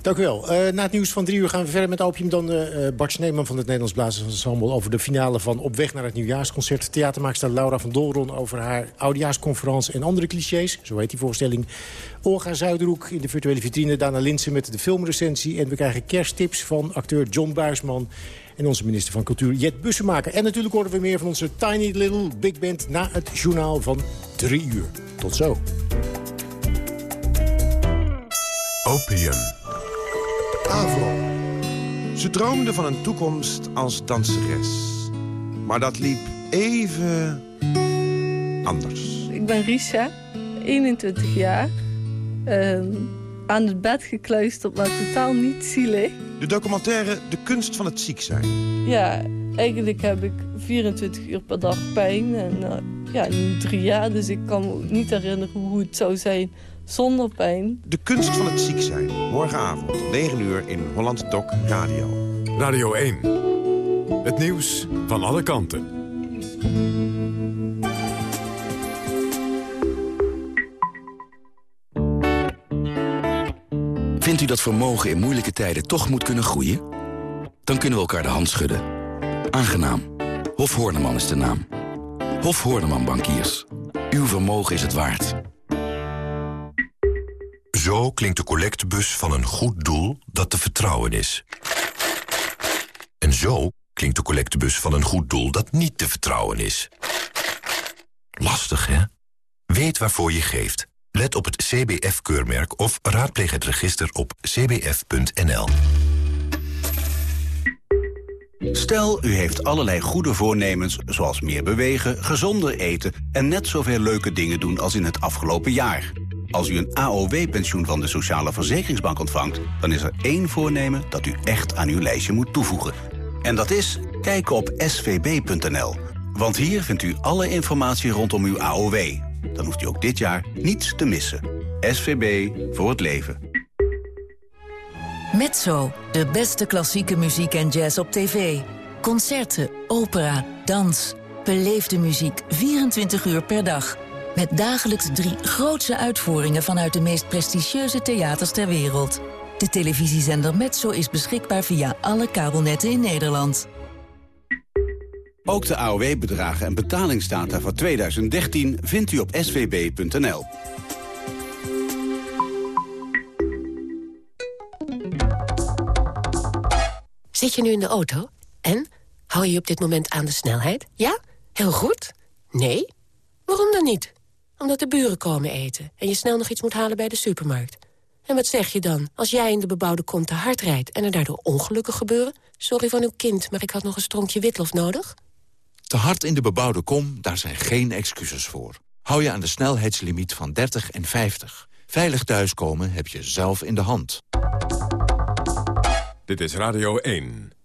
Dank u wel. Uh, na het nieuws van drie uur gaan we verder met Opium. Dan uh, Bart Sneeman van het Nederlands Blazersensemble... over de finale van Op weg naar het nieuwjaarsconcert. Theatermaakster Laura van Dolron over haar oudejaarsconferentie... en andere clichés, zo heet die voorstelling. Olga Zuiderhoek in de virtuele vitrine. Dana Linsen met de filmrecensie. En we krijgen kersttips van acteur John Buisman... En onze minister van Cultuur, Jet Bussemaker. En natuurlijk horen we meer van onze Tiny Little Big Band... na het journaal van drie uur. Tot zo. Opium. Avro. Ze droomde van een toekomst als danseres. Maar dat liep even anders. Ik ben Risa, 21 jaar. Um, aan het bed gekluisterd, maar totaal niet zielig. De documentaire De kunst van het ziek zijn. Ja, eigenlijk heb ik 24 uur per dag pijn. En uh, ja, nu drie jaar, dus ik kan me ook niet herinneren hoe het zou zijn zonder pijn. De kunst van het ziek zijn. Morgenavond, 9 uur in Holland Doc Radio. Radio 1. Het nieuws van alle kanten. Vindt u dat vermogen in moeilijke tijden toch moet kunnen groeien? Dan kunnen we elkaar de hand schudden. Aangenaam. Hof Horneman is de naam. Hof Horneman Bankiers. Uw vermogen is het waard. Zo klinkt de collectebus van een goed doel dat te vertrouwen is. En zo klinkt de collectebus van een goed doel dat niet te vertrouwen is. Lastig, hè? Weet waarvoor je geeft. Let op het CBF-keurmerk of raadpleeg het register op cbf.nl. Stel, u heeft allerlei goede voornemens, zoals meer bewegen, gezonder eten... en net zoveel leuke dingen doen als in het afgelopen jaar. Als u een AOW-pensioen van de Sociale Verzekeringsbank ontvangt... dan is er één voornemen dat u echt aan uw lijstje moet toevoegen. En dat is kijken op svb.nl. Want hier vindt u alle informatie rondom uw AOW. Dan hoeft u ook dit jaar niets te missen. SVB voor het leven. Mezzo, de beste klassieke muziek en jazz op tv. Concerten, opera, dans. Beleefde muziek 24 uur per dag. Met dagelijks drie grootse uitvoeringen vanuit de meest prestigieuze theaters ter wereld. De televisiezender Metso is beschikbaar via alle kabelnetten in Nederland. Ook de AOW-bedragen en betalingsdata voor 2013 vindt u op svb.nl. Zit je nu in de auto? En? Hou je op dit moment aan de snelheid? Ja? Heel goed? Nee? Waarom dan niet? Omdat de buren komen eten en je snel nog iets moet halen bij de supermarkt. En wat zeg je dan als jij in de bebouwde kom te hard rijdt... en er daardoor ongelukken gebeuren? Sorry van uw kind, maar ik had nog een stronkje witlof nodig. Te hard in de bebouwde kom, daar zijn geen excuses voor. Hou je aan de snelheidslimiet van 30 en 50. Veilig thuiskomen heb je zelf in de hand. Dit is Radio 1.